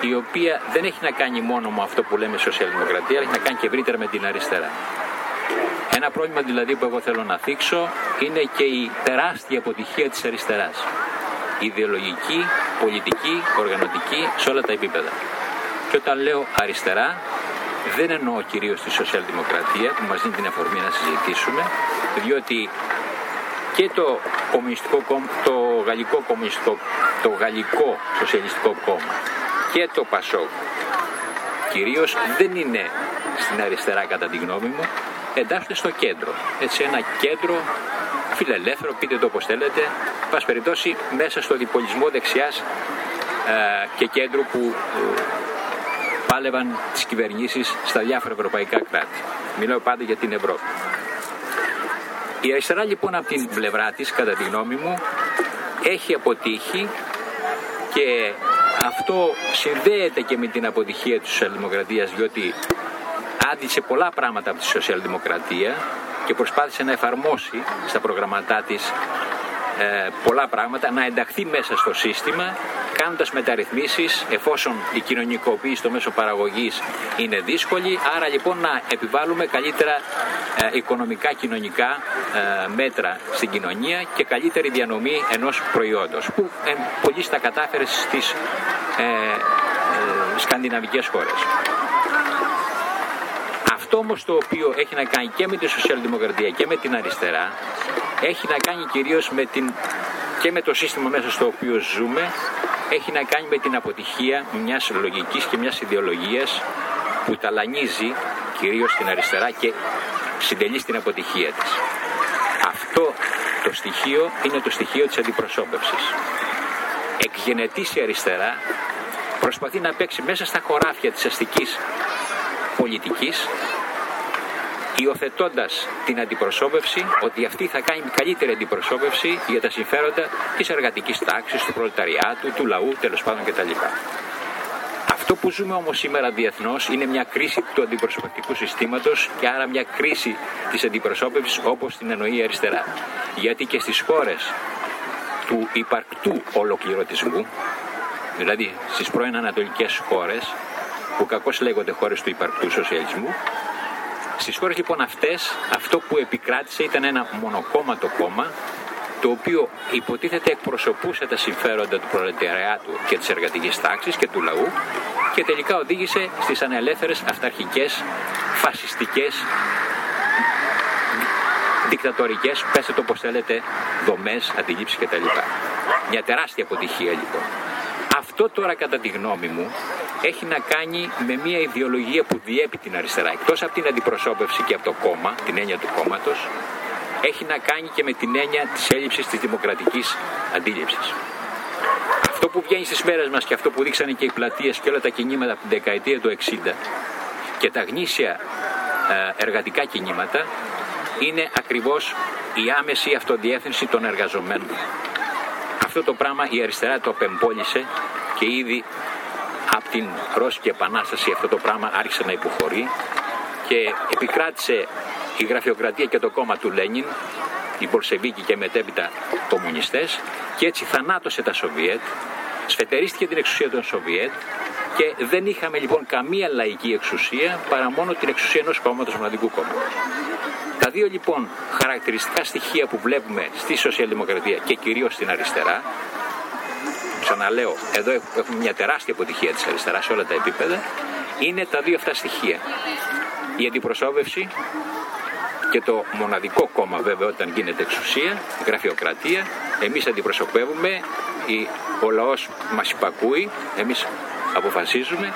η οποία δεν έχει να κάνει μόνο με αυτό που λέμε σοσιαλδημοκρατία, αλλά έχει να κάνει και ευρύτερα με την αριστερά. Ένα πρόβλημα δηλαδή που εγώ θέλω να θίξω είναι και η τεράστια αποτυχία της αριστεράς. Ιδεολογική, πολιτική, οργανωτική, σε όλα τα επίπεδα. Και όταν λέω αριστερά, δεν εννοώ κυρίως τη σοσιαλδημοκρατία που μας δίνει την αφορμή να συζητήσουμε, διότι και το, κομμουνιστικό, το γαλλικό κομμουνιστικό, το γαλλικό σοσιαλιστικό κόμμα και το Πασόκ κυρίως δεν είναι στην αριστερά κατά τη γνώμη μου, εντάσσονται στο κέντρο. Έτσι ένα κέντρο φιλελεύθερο, πείτε το όπως θέλετε, πας περιπτώσει μέσα στο διπολισμό δεξιάς ε, και κέντρου που ε, πάλευαν τις κυβερνήσεις στα διάφορα ευρωπαϊκά κράτη. Μιλάω πάντα για την Ευρώπη. Η αριστερά λοιπόν από την πλευρά της, κατά τη γνώμη μου, έχει αποτύχει και αυτό συνδέεται και με την αποτυχία της σοσιαλδημοκρατίας διότι άντισε πολλά πράγματα από τη σοσιαλδημοκρατία και προσπάθησε να εφαρμόσει στα προγραμματά της ε, πολλά πράγματα, να ενταχθεί μέσα στο σύστημα κάνοντας μεταρρυθμίσεις εφόσον η κοινωνικοποίηση στο μέσο παραγωγής είναι δύσκολη άρα λοιπόν να επιβάλλουμε καλύτερα ε, οικονομικά κοινωνικά ε, μέτρα στην κοινωνία και καλύτερη διανομή ενός προϊόντος που ε, πολύ στα κατάφερε στις ε, σκανδιναβικές χώρες. Αυτό όμως το οποίο έχει να κάνει και με τη σοσιαλδημοκρατία και με την αριστερά έχει να κάνει κυρίως με την, και με το σύστημα μέσα στο οποίο ζούμε έχει να κάνει με την αποτυχία μιας λογικής και μιας ιδεολογίας που ταλανίζει κυρίως την αριστερά και συντελεί στην αποτυχία της. Αυτό το στοιχείο είναι το στοιχείο της αντιπροσώπευσης. Εκγενετής η αριστερά προσπαθεί να παίξει μέσα στα χωράφια της αστικής πολιτικής υιοθετώντας την αντιπροσώπευση ότι αυτή θα κάνει καλύτερη αντιπροσώπευση για τα συμφέροντα της εργατικής τάξης, του προλεταριάτου, του λαού τέλος πάντων κτλ. Αυτό που ζούμε όμως σήμερα διεθνώς είναι μια κρίση του αντιπροσωπευτικού συστήματος και άρα μια κρίση της αντιπροσώπευσης όπως την εννοεί η αριστερά. Γιατί και στις χώρες του υπαρκτού ολοκληρωτισμού, δηλαδή στις πρώην ανατολικές χώρες, που κακώς λέγονται χώρες του υπαρκτού σοσιαλισμού. Στις χώρες λοιπόν αυτές αυτό που επικράτησε ήταν ένα μονοκόμματο κόμμα το οποίο υποτίθεται εκπροσωπούσε τα συμφέροντα του προλεταριάτου και της εργατικής τάξης και του λαού και τελικά οδήγησε στις ανελεύθερες αυταρχικές, φασιστικές, δικτατορικές, πέστε το πως θέλετε, δομές, αντιλήψεις κτλ. Μια τεράστια αποτυχία λοιπόν. Αυτό τώρα κατά τη γνώμη μου έχει να κάνει με μια ιδεολογία που διέπει την αριστερά. Εκτός από την αντιπροσώπευση και από το κόμμα, την έννοια του κόμματος, έχει να κάνει και με την έννοια της έλλειψης της δημοκρατικής αντίληψης. Αυτό που βγαίνει στις μέρες μας και αυτό που δείξανε και οι πλατείες και όλα τα κινήματα από την δεκαετία του 60 και τα γνήσια ε, εργατικά κινήματα είναι ακριβώς η άμεση αυτοδιεύθυνση των εργαζομένων. Αυτό το πράγμα η αριστερά το απεμπόλησε και ήδη από την Ρώσικη Επανάσταση αυτό το πράγμα άρχισε να υποχωρεί και επικράτησε η γραφειοκρατία και το κόμμα του Λένιν, οι Μπορσεβίκοι και μετέπειτα κομμουνιστές και έτσι θανάτωσε τα Σοβιέτ, σφετερίστηκε την εξουσία των Σοβιέτ και δεν είχαμε λοιπόν καμία λαϊκή εξουσία παρά μόνο την εξουσία ενός κόμματος μοναδικού κόμματος. Τα δύο λοιπόν χαρακτηριστικά στοιχεία που βλέπουμε στη σοσιαλδημοκρατία και κυρίως στην αριστερά, ξαναλέω, εδώ έχουμε μια τεράστια αποτυχία της αριστεράς σε όλα τα επίπεδα, είναι τα δύο αυτά στοιχεία. Η αντιπροσώπευση και το μοναδικό κόμμα βέβαια όταν γίνεται εξουσία, η γραφειοκρατία, εμείς αντιπροσωπεύουμε, ο λαός μας υπακούει, εμείς αποφασίζουμε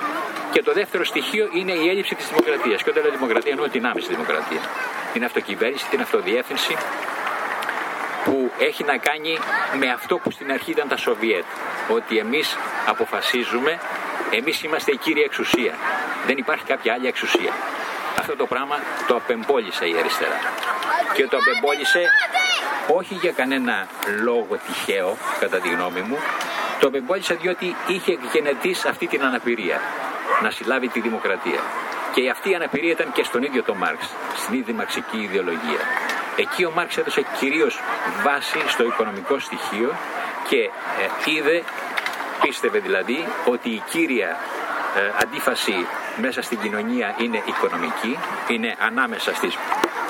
και το δεύτερο στοιχείο είναι η έλλειψη της δημοκρατίας. Και όταν λέω δημοκρατία εννοώ την άμεση δημοκρατία. Την αυτοκυβέρνηση, την αυτοδιεύθυνση που έχει να κάνει με αυτό που στην αρχή ήταν τα Σοβιέτ. Ότι εμείς αποφασίζουμε, εμείς είμαστε η κύρια εξουσία. Δεν υπάρχει κάποια άλλη εξουσία. Αυτό το πράγμα το απεμπόλησε η αριστερά. Και το απεμπόλησε όχι για κανένα λόγο τυχαίο, κατά τη γνώμη μου, το απεμπόλησε διότι είχε γενετήσει αυτή την αναπηρία, να συλλάβει τη δημοκρατία. Και αυτή η αναπηρία ήταν και στον ίδιο τον Μάρξ, στην ίδια μαξική ιδεολογία. Εκεί ο Μάρξ έδωσε κυρίως βάση στο οικονομικό στοιχείο και ε, είδε, πίστευε δηλαδή, ότι η κύρια ε, αντίφαση μέσα στην κοινωνία είναι οικονομική, είναι ανάμεσα στις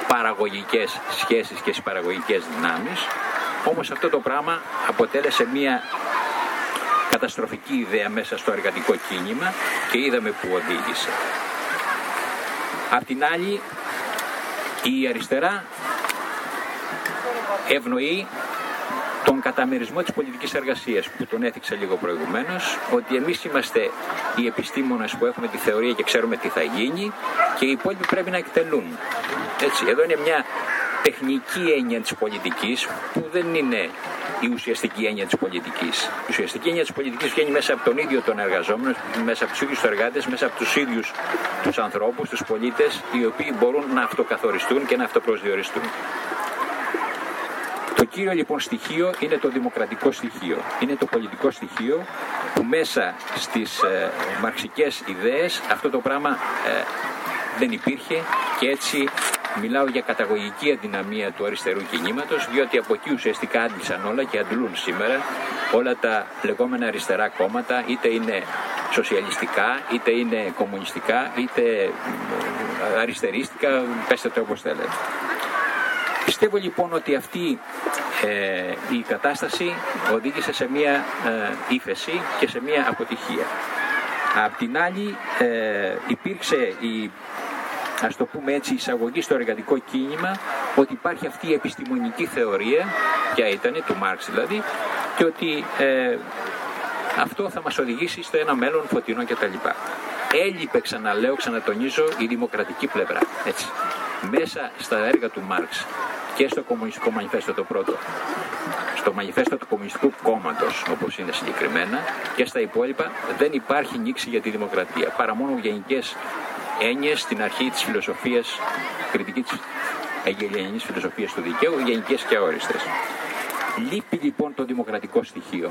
παραγωγικές σχέσεις και στις παραγωγικές δυνάμεις. Όμως αυτό το πράγμα αποτέλεσε μια καταστροφική ιδέα μέσα στο εργατικό κίνημα και είδαμε που οδήγησε. Απ' την άλλη, η αριστερά ευνοεί τον καταμερισμό της πολιτικής εργασίας που τον έθιξα λίγο προηγουμένως ότι εμείς είμαστε οι επιστήμονες που έχουμε τη θεωρία και ξέρουμε τι θα γίνει και οι υπόλοιποι πρέπει να εκτελούν. Έτσι, εδώ είναι μια τεχνική έννοια της πολιτικής που δεν είναι η ουσιαστική έννοια της πολιτικής. Η ουσιαστική έννοια της πολιτικής βγαίνει μέσα από τον ίδιο τον εργαζόμενο, μέσα από τους ίδιους τους εργάτες, μέσα από τους ίδιους τους ανθρώπους, τους πολίτες, οι οποίοι μπορούν να αυτοκαθοριστούν και να αυτοπροσδιοριστούν. Το κύριο λοιπόν στοιχείο είναι το δημοκρατικό στοιχείο. Είναι το πολιτικό στοιχείο που μέσα στις ε, μαρξικές ιδέες αυτό το πράγμα ε, δεν υπήρχε και έτσι μιλάω για καταγωγική αδυναμία του αριστερού κινήματος διότι από εκεί ουσιαστικά άντλησαν όλα και αντλούν σήμερα όλα τα λεγόμενα αριστερά κόμματα είτε είναι σοσιαλιστικά, είτε είναι κομμουνιστικά, είτε ε, αριστερίστικα, πέστε το όπως θέλετε. Πιστεύω λοιπόν ότι αυτή ε, η κατάσταση οδήγησε σε μια ε, ύφεση και σε μια αποτυχία. Απ' την άλλη ε, υπήρξε η ας το πούμε έτσι, εισαγωγή στο εργατικό κίνημα ότι υπάρχει αυτή η επιστημονική θεωρία, ποια ήταν, του Μάρξ δηλαδή, και ότι ε, αυτό θα μας οδηγήσει στο ένα μέλλον φωτεινό κτλ. Έλειπε, ξαναλέω, ξανατονίζω, η δημοκρατική πλευρά. Έτσι. Μέσα στα έργα του Μάρξ και στο Κομμουνιστικό Μανιφέστο το πρώτο, στο Μανιφέστο του Κομμουνιστικού Κόμματος, όπως είναι συγκεκριμένα, και στα υπόλοιπα δεν υπάρχει νήξη για τη δημοκρατία. Παρά μόνο γενικές έννοιες στην αρχή της φιλοσοφίας, κριτική της αγγελιανής φιλοσοφίας του δικαίου, γενικές και αόριστες. Λείπει λοιπόν το δημοκρατικό στοιχείο.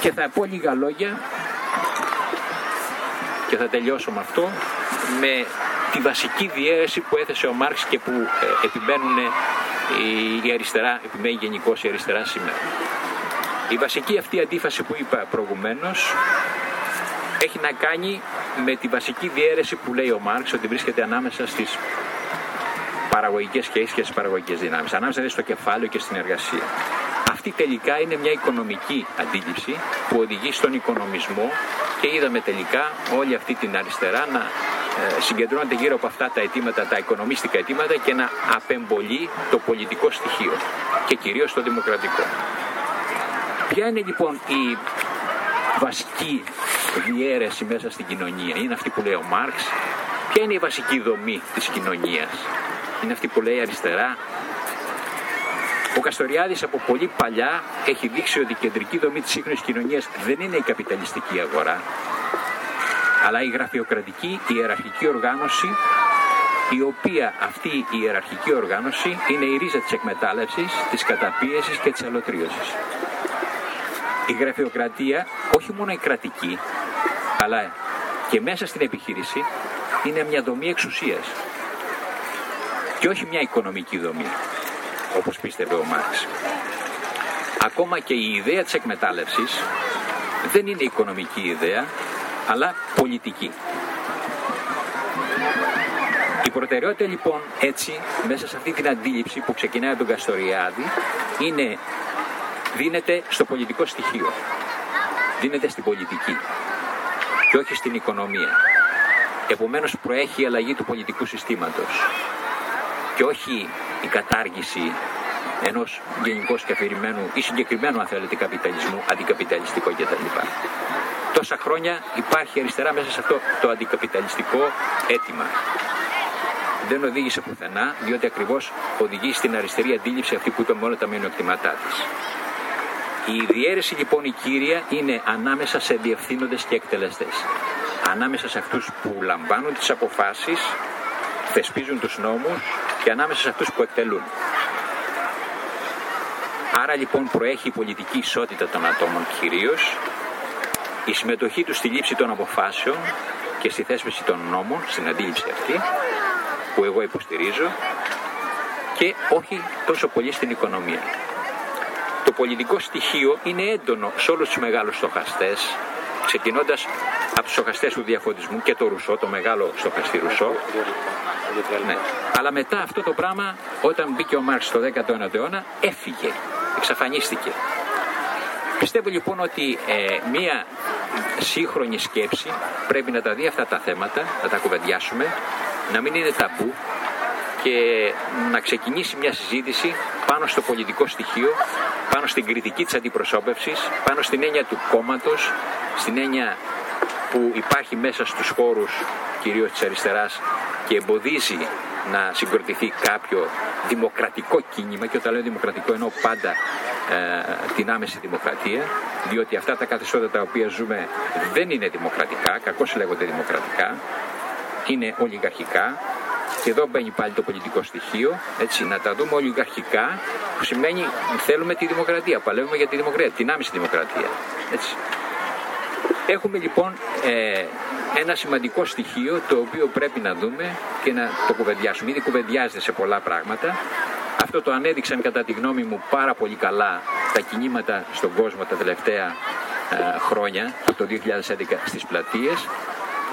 Και θα πω λίγα λόγια και θα τελειώσω με αυτό με τη βασική διαίρεση που έθεσε ο Μάρξ και που ε, επιμένουν η αριστερά, επιμένει γενικώς η αριστερά σήμερα. Η βασική αυτή αντίφαση που είπα προηγουμένως έχει να κάνει με τη βασική διαίρεση που λέει ο Μάρξ ότι βρίσκεται ανάμεσα στις παραγωγικές σχέσεις και στις παραγωγικές δυνάμεις, ανάμεσα δηλαδή στο κεφάλαιο και στην εργασία. Αυτή τελικά είναι μια οικονομική αντίληψη που οδηγεί στον οικονομισμό και είδαμε τελικά όλη αυτή την αριστερά να ε, συγκεντρώνεται γύρω από αυτά τα αιτήματα, τα οικονομίστικα αιτήματα και να απεμπολεί το πολιτικό στοιχείο και κυρίως το δημοκρατικό. Ποια είναι λοιπόν η βασική διαίρεση μέσα στην κοινωνία. Είναι αυτή που λέει ο Μάρξ. Ποια είναι η βασική δομή της κοινωνίας; Είναι αυτή που λέει αριστερά. Ο Καστοριάδης από πολύ παλιά έχει δείξει ότι η κεντρική δομή της σύγχρονης κοινωνίας δεν είναι η καπιταλιστική αγορά, αλλά η γραφειοκρατική, η ιεραρχική οργάνωση, η οποία αυτή η ιεραρχική οργάνωση είναι η ρίζα της εκμετάλλευσης, της καταπίεσης και της αλωτρίωσης. Η γραφειοκρατία, όχι μόνο η κρατική, αλλά και μέσα στην επιχείρηση, είναι μια δομή εξουσίας και όχι μια οικονομική δομή, όπως πίστευε ο Μάρξ. Ακόμα και η ιδέα της εκμετάλλευσης δεν είναι οικονομική ιδέα, αλλά πολιτική. Η προτεραιότητα λοιπόν έτσι, μέσα σε αυτή την αντίληψη που ξεκινάει από τον Καστοριάδη, είναι, δίνεται στο πολιτικό στοιχείο. Δίνεται στην πολιτική και όχι στην οικονομία. Επομένως προέχει η αλλαγή του πολιτικού συστήματος και όχι η κατάργηση ενός γενικώς και αφηρημένου ή συγκεκριμένου αν θέλετε καπιταλισμού, αντικαπιταλιστικό κτλ. Τόσα χρόνια υπάρχει αριστερά μέσα σε αυτό το αντικαπιταλιστικό αίτημα. Δεν οδήγησε πουθενά, διότι ακριβώς οδηγεί στην αριστερή αντίληψη αυτή που είπαμε όλα τα μειονεκτήματά της. Η διαίρεση λοιπόν η κύρια είναι ανάμεσα σε διευθύνοντες και εκτελεστές. Ανάμεσα σε αυτούς που λαμβάνουν τις αποφάσεις, θεσπίζουν τους νόμους και ανάμεσα σε αυτούς που εκτελούν. Άρα λοιπόν προέχει η πολιτική ισότητα των ατόμων κυρίως, η συμμετοχή τους στη λήψη των αποφάσεων και στη θέσπιση των νόμων, στην αντίληψη αυτή, που εγώ υποστηρίζω, και όχι τόσο πολύ στην οικονομία. Το πολιτικό στοιχείο είναι έντονο σε όλους τους μεγάλους στοχαστές, ξεκινώντας από τους στοχαστές του διαφωτισμού και το Ρουσό, το μεγάλο στοχαστή Ρουσό. Ναι. Αλλά μετά αυτό το πράγμα, όταν μπήκε ο Μάρξ στο 19ο αιώνα, έφυγε, εξαφανίστηκε. Πιστεύω λοιπόν ότι ε, μία σύγχρονη σκέψη πρέπει να τα δει αυτά τα θέματα, να τα κουβεντιάσουμε, να μην είναι ταμπού και να ξεκινήσει μια συζήτηση πάνω στο πολιτικό στοιχείο, πάνω στην κριτική της αντιπροσώπευσης, πάνω στην έννοια του κόμματος, στην έννοια που υπάρχει μέσα στους χώρους κυρίως της αριστεράς και εμποδίζει να συγκροτηθεί κάποιο δημοκρατικό κίνημα και όταν λέω δημοκρατικό εννοώ πάντα ε, την άμεση δημοκρατία διότι αυτά τα καθεστώτα τα οποία ζούμε δεν είναι δημοκρατικά, κακώς λέγονται δημοκρατικά είναι ολιγαρχικά και εδώ μπαίνει πάλι το πολιτικό στοιχείο, έτσι, να τα δούμε ολιγαρχικά, που σημαίνει θέλουμε τη δημοκρατία, παλεύουμε για τη δημοκρατία, την άμεση δημοκρατία. Έτσι. Έχουμε λοιπόν ε, ένα σημαντικό στοιχείο το οποίο πρέπει να δούμε και να το κουβεντιάσουμε. Ήδη κουβεντιάζεται σε πολλά πράγματα. Αυτό το ανέδειξαν κατά τη γνώμη μου πάρα πολύ καλά τα κινήματα στον κόσμο τα τελευταία ε, χρόνια, από το 2011 στις πλατείες,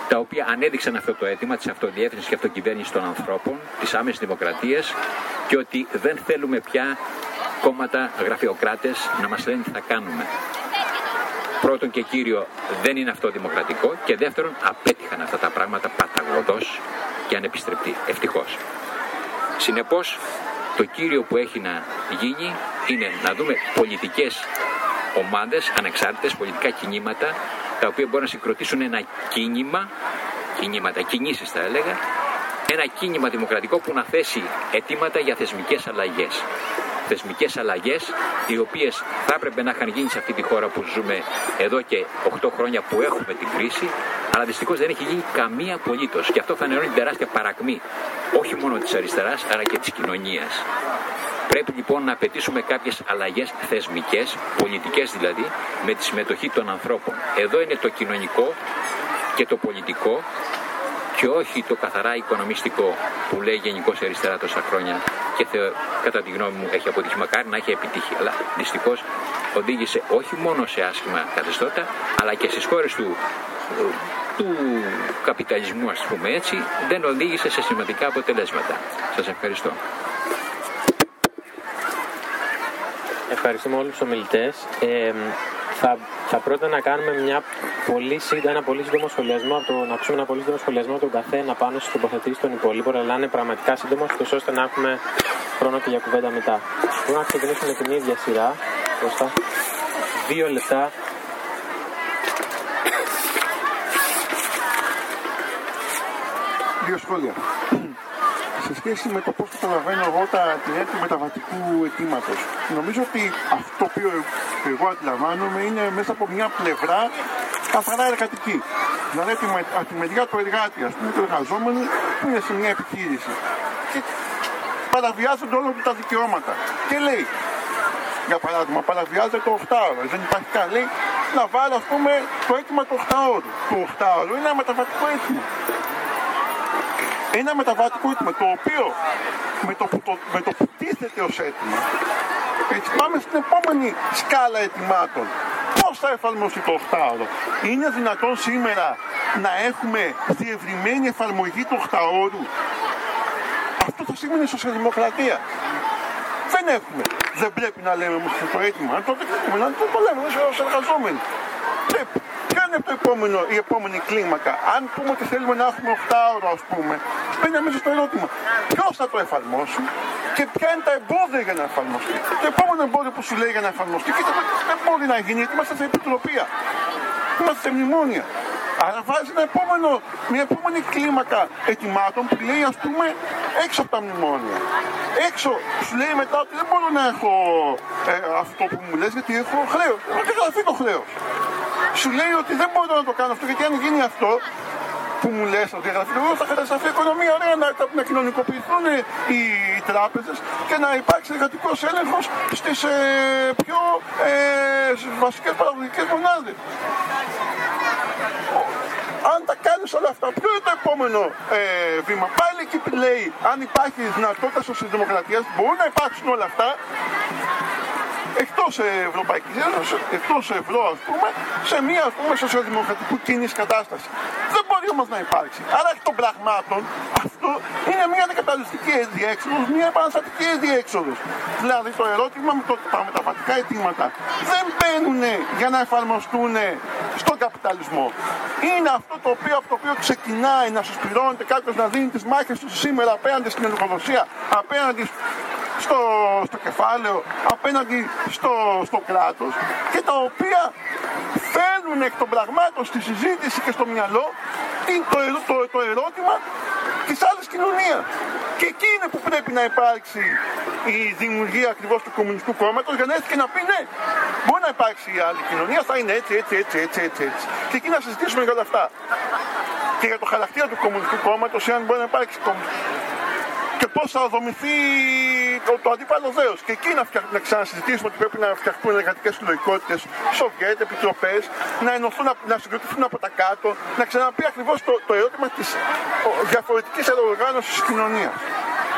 τα οποία ανέδειξαν αυτό το αίτημα της αυτοδιεύθυνσης και αυτοκυβέρνησης των ανθρώπων, της άμεσης δημοκρατίας και ότι δεν θέλουμε πια κόμματα γραφειοκράτες να μας λένε τι θα κάνουμε πρώτον και κύριο δεν είναι αυτό δημοκρατικό και δεύτερον απέτυχαν αυτά τα πράγματα παταγωδός και ανεπιστρεπτή, ευτυχώς. Συνεπώς το κύριο που έχει να γίνει είναι να δούμε πολιτικές ομάδες, ανεξάρτητες πολιτικά κινήματα τα οποία μπορούν να συγκροτήσουν ένα κίνημα, κινήματα, κινήσεις θα έλεγα, ένα κίνημα δημοκρατικό που να θέσει αιτήματα για θεσμικές αλλαγές θεσμικές αλλαγές οι οποίες θα έπρεπε να είχαν γίνει σε αυτή τη χώρα που ζούμε εδώ και 8 χρόνια που έχουμε την κρίση αλλά δυστυχώς δεν έχει γίνει καμία απολύτως και αυτό φανερώνει την τεράστια παρακμή όχι μόνο της αριστεράς αλλά και της κοινωνίας. Πρέπει λοιπόν να απαιτήσουμε κάποιες αλλαγές θεσμικές, πολιτικές δηλαδή, με τη συμμετοχή των ανθρώπων. Εδώ είναι το κοινωνικό και το πολιτικό και όχι το καθαρά οικονομιστικό που λέει γενικώ αριστερά τόσα χρόνια και κατά τη γνώμη μου έχει αποτύχει μακάρι να έχει επιτύχει. Αλλά δυστυχώς οδήγησε όχι μόνο σε άσχημα καθεστώτα, αλλά και στις χώρες του του καπιταλισμού, ας πούμε έτσι, δεν οδήγησε σε σημαντικά αποτελέσματα. Σας ευχαριστώ. Ευχαριστούμε όλους τους ομιλητές. Ε, θα, θα πρώτα να κάνουμε μια πολύ, ένα πολύ σύντομο σχολιασμό, από το, να ακούσουμε ένα πολύ σύντομο σχολιασμό από τον καθένα πάνω στις τοποθετήσεις των υπολείπων, αλλά είναι πραγματικά σύντομο, ώστε να έχουμε χρόνο και για κουβέντα μετά. Μπορούμε να ξεκινήσουμε με την ίδια σειρά. Κώστα. Δύο λεπτά. Δύο σχόλια σε σχέση με το πώς καταλαβαίνω εγώ τα, την έννοια του μεταβατικού αιτήματος. Νομίζω ότι αυτό που εγώ αντιλαμβάνομαι είναι μέσα από μια πλευρά καθαρά εργατική. Δηλαδή από τη μεριά του εργάτη, ας πούμε, του εργαζόμενου που είναι σε μια επιχείρηση. Και παραβιάζονται όλα τα δικαιώματα. Και λέει, για παράδειγμα, παραβιάζεται το 8ωρο. Δεν υπάρχει καν. Λέει να βάλει, ας πούμε, το αίτημα του 8ωρου. Το 8ωρο είναι ένα μεταβατικό αίτημα ένα μεταβατικό αίτημα το οποίο με το που, το, με το που τίθεται ως αίτημα έτσι πάμε στην επόμενη σκάλα αιτημάτων πώς θα εφαρμοστεί το 8ωρο είναι δυνατόν σήμερα να έχουμε διευρυμένη εφαρμογή του 8ωρου αυτό θα σημαίνει σοσιαλδημοκρατία δεν έχουμε. Δεν πρέπει να λέμε όμως το αίτημα. Αν το δεχτούμε, να το, το λέμε ως εργαζόμενοι. Πρέπει είναι το επόμενο, η επόμενη κλίμακα. Αν πούμε ότι θέλουμε να έχουμε 8 ώρα, ας πούμε, μπαίνει αμέσω το ερώτημα. Ποιος θα το εφαρμόσει και ποια είναι τα εμπόδια για να εφαρμοστεί. Το επόμενο εμπόδιο που σου λέει για να εφαρμοστεί, και δεν μπορεί να γίνει, γιατί είμαστε σε επιτροπία. Είμαστε σε μνημόνια. Άρα βάζει ένα επόμενο, μια επόμενη κλίμακα ετοιμάτων που λέει ας πούμε έξω από τα μνημόνια. Έξω σου λέει μετά ότι δεν μπορώ να έχω ε, αυτό που μου λες γιατί έχω χρέος. Να καταγραφεί το χρέος σου λέει ότι δεν μπορώ να το κάνω αυτό γιατί αν γίνει αυτό που μου λες ότι εγώ θα κατασταθεί η οικονομία ωραία να, να κοινωνικοποιηθούν οι τράπεζες και να υπάρξει εργατικός έλεγχος στις ε, πιο ε, βασικές παραγωγικές μονάδες. Αν τα κάνεις όλα αυτά, ποιο είναι το επόμενο ε, βήμα; Πάλι εκεί λέει, αν υπάρχει δυνατότητα στη δημοκρατία, μπορούν να υπάρξουν όλα αυτά εκτός Ευρωπαϊκής Ένωσης, εκτός ευρώ ας πούμε, σε μια ας πούμε σοσιαλδημοκρατικού κοινής κατάσταση. Δεν μπορεί όμως να υπάρξει. Άρα εκ των πραγμάτων αυτό είναι μια ανακαταλυστική διέξοδος, μια επαναστατική διέξοδος. Δηλαδή το ερώτημα με το, τα μεταβατικά αιτήματα δεν μπαίνουν για να εφαρμοστούν στον καπιταλισμό. Είναι αυτό το οποίο, από το οποίο ξεκινάει να συσπηρώνεται κάποιος να δίνει τις μάχες του σήμερα απέναντι στην ελληνοκοδοσία, απέναντι στο, στο κεφάλαιο, απέναντι στο, στο κράτος και τα οποία φέρνουν εκ των πραγμάτων στη συζήτηση και στο μυαλό το, το, το ερώτημα της άλλης κοινωνίας. Και εκεί είναι που πρέπει να υπάρξει η δημιουργία ακριβώς του Κομμουνιστικού Κόμματος για να έρθει και να πει ναι, μπορεί να υπάρξει η άλλη κοινωνία, θα είναι έτσι, έτσι, έτσι, έτσι, έτσι, έτσι. Και εκεί να συζητήσουμε για όλα αυτά. Και για το χαρακτήρα του Κομμουνιστικού Κόμματος, εάν μπορεί να υπάρξει και πώς θα δομηθεί το, το αντίπαλο δέος. Και εκεί να, να ξανασυζητήσουμε ότι πρέπει να φτιαχτούν εργατικές συλλογικότητες, Σοβιέτ, επιτροπές, να ενωθούν, να συγκροτηθούν από τα κάτω, να ξαναπεί ακριβώς το, το ερώτημα της διαφορετικής οργάνωση της κοινωνίας.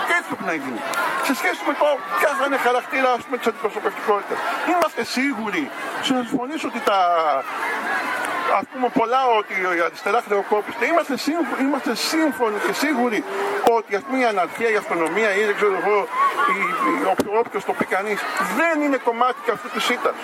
Και έτσι πρέπει να γίνει. Σε σχέση με το ποια θα είναι χαρακτήρα της αντιπροσωπευτικότητας. Είμαστε σίγουροι, συμφωνήσω ότι τα, ας πούμε πολλά ότι η αριστερά χρεοκόπησε. Είμαστε, σύμφωνοι, είμαστε σύμφωνοι και σίγουροι ότι ας πούμε η αναρχία, η αυτονομία ή δεν ξέρω εγώ, όποιος το πει κανείς, δεν είναι κομμάτι και αυτού της ΣΥΤΑς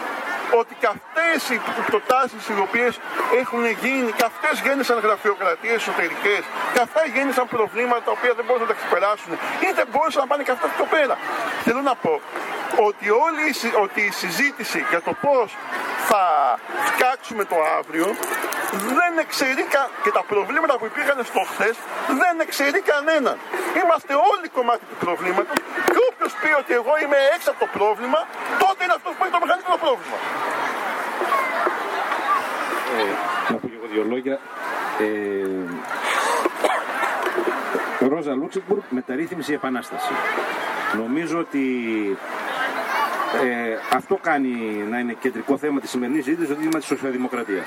ότι και αυτές οι προτάσεις οι οποίες έχουν γίνει, και αυτές γέννησαν γραφειοκρατίες εσωτερικές, και αυτά γέννησαν προβλήματα τα οποία δεν μπορούν να τα ξεπεράσουν ή δεν μπορούσαν να πάνε και αυτά πιο πέρα. Θέλω να πω ότι όλη ότι η συζήτηση για το πώς θα φτιάξουμε το αύριο δεν εξαιρεί και τα προβλήματα που υπήρχαν στο χθες δεν εξαιρεί κανέναν. Είμαστε όλοι κομμάτι του προβλήματος και όποιος πει ότι εγώ είμαι έξω από το πρόβλημα, τότε είναι αυτός που έχει το μεγαλύτερο πρόβλημα. Ε, να πω λίγο δύο λόγια. Ε, Ρόζα Λούξεμπουργκ, μεταρρύθμιση επανάσταση. Νομίζω ότι ε, αυτό κάνει να είναι κεντρικό θέμα της σημερινής ζήτησης, το ζήτημα της σοσιαλδημοκρατίας.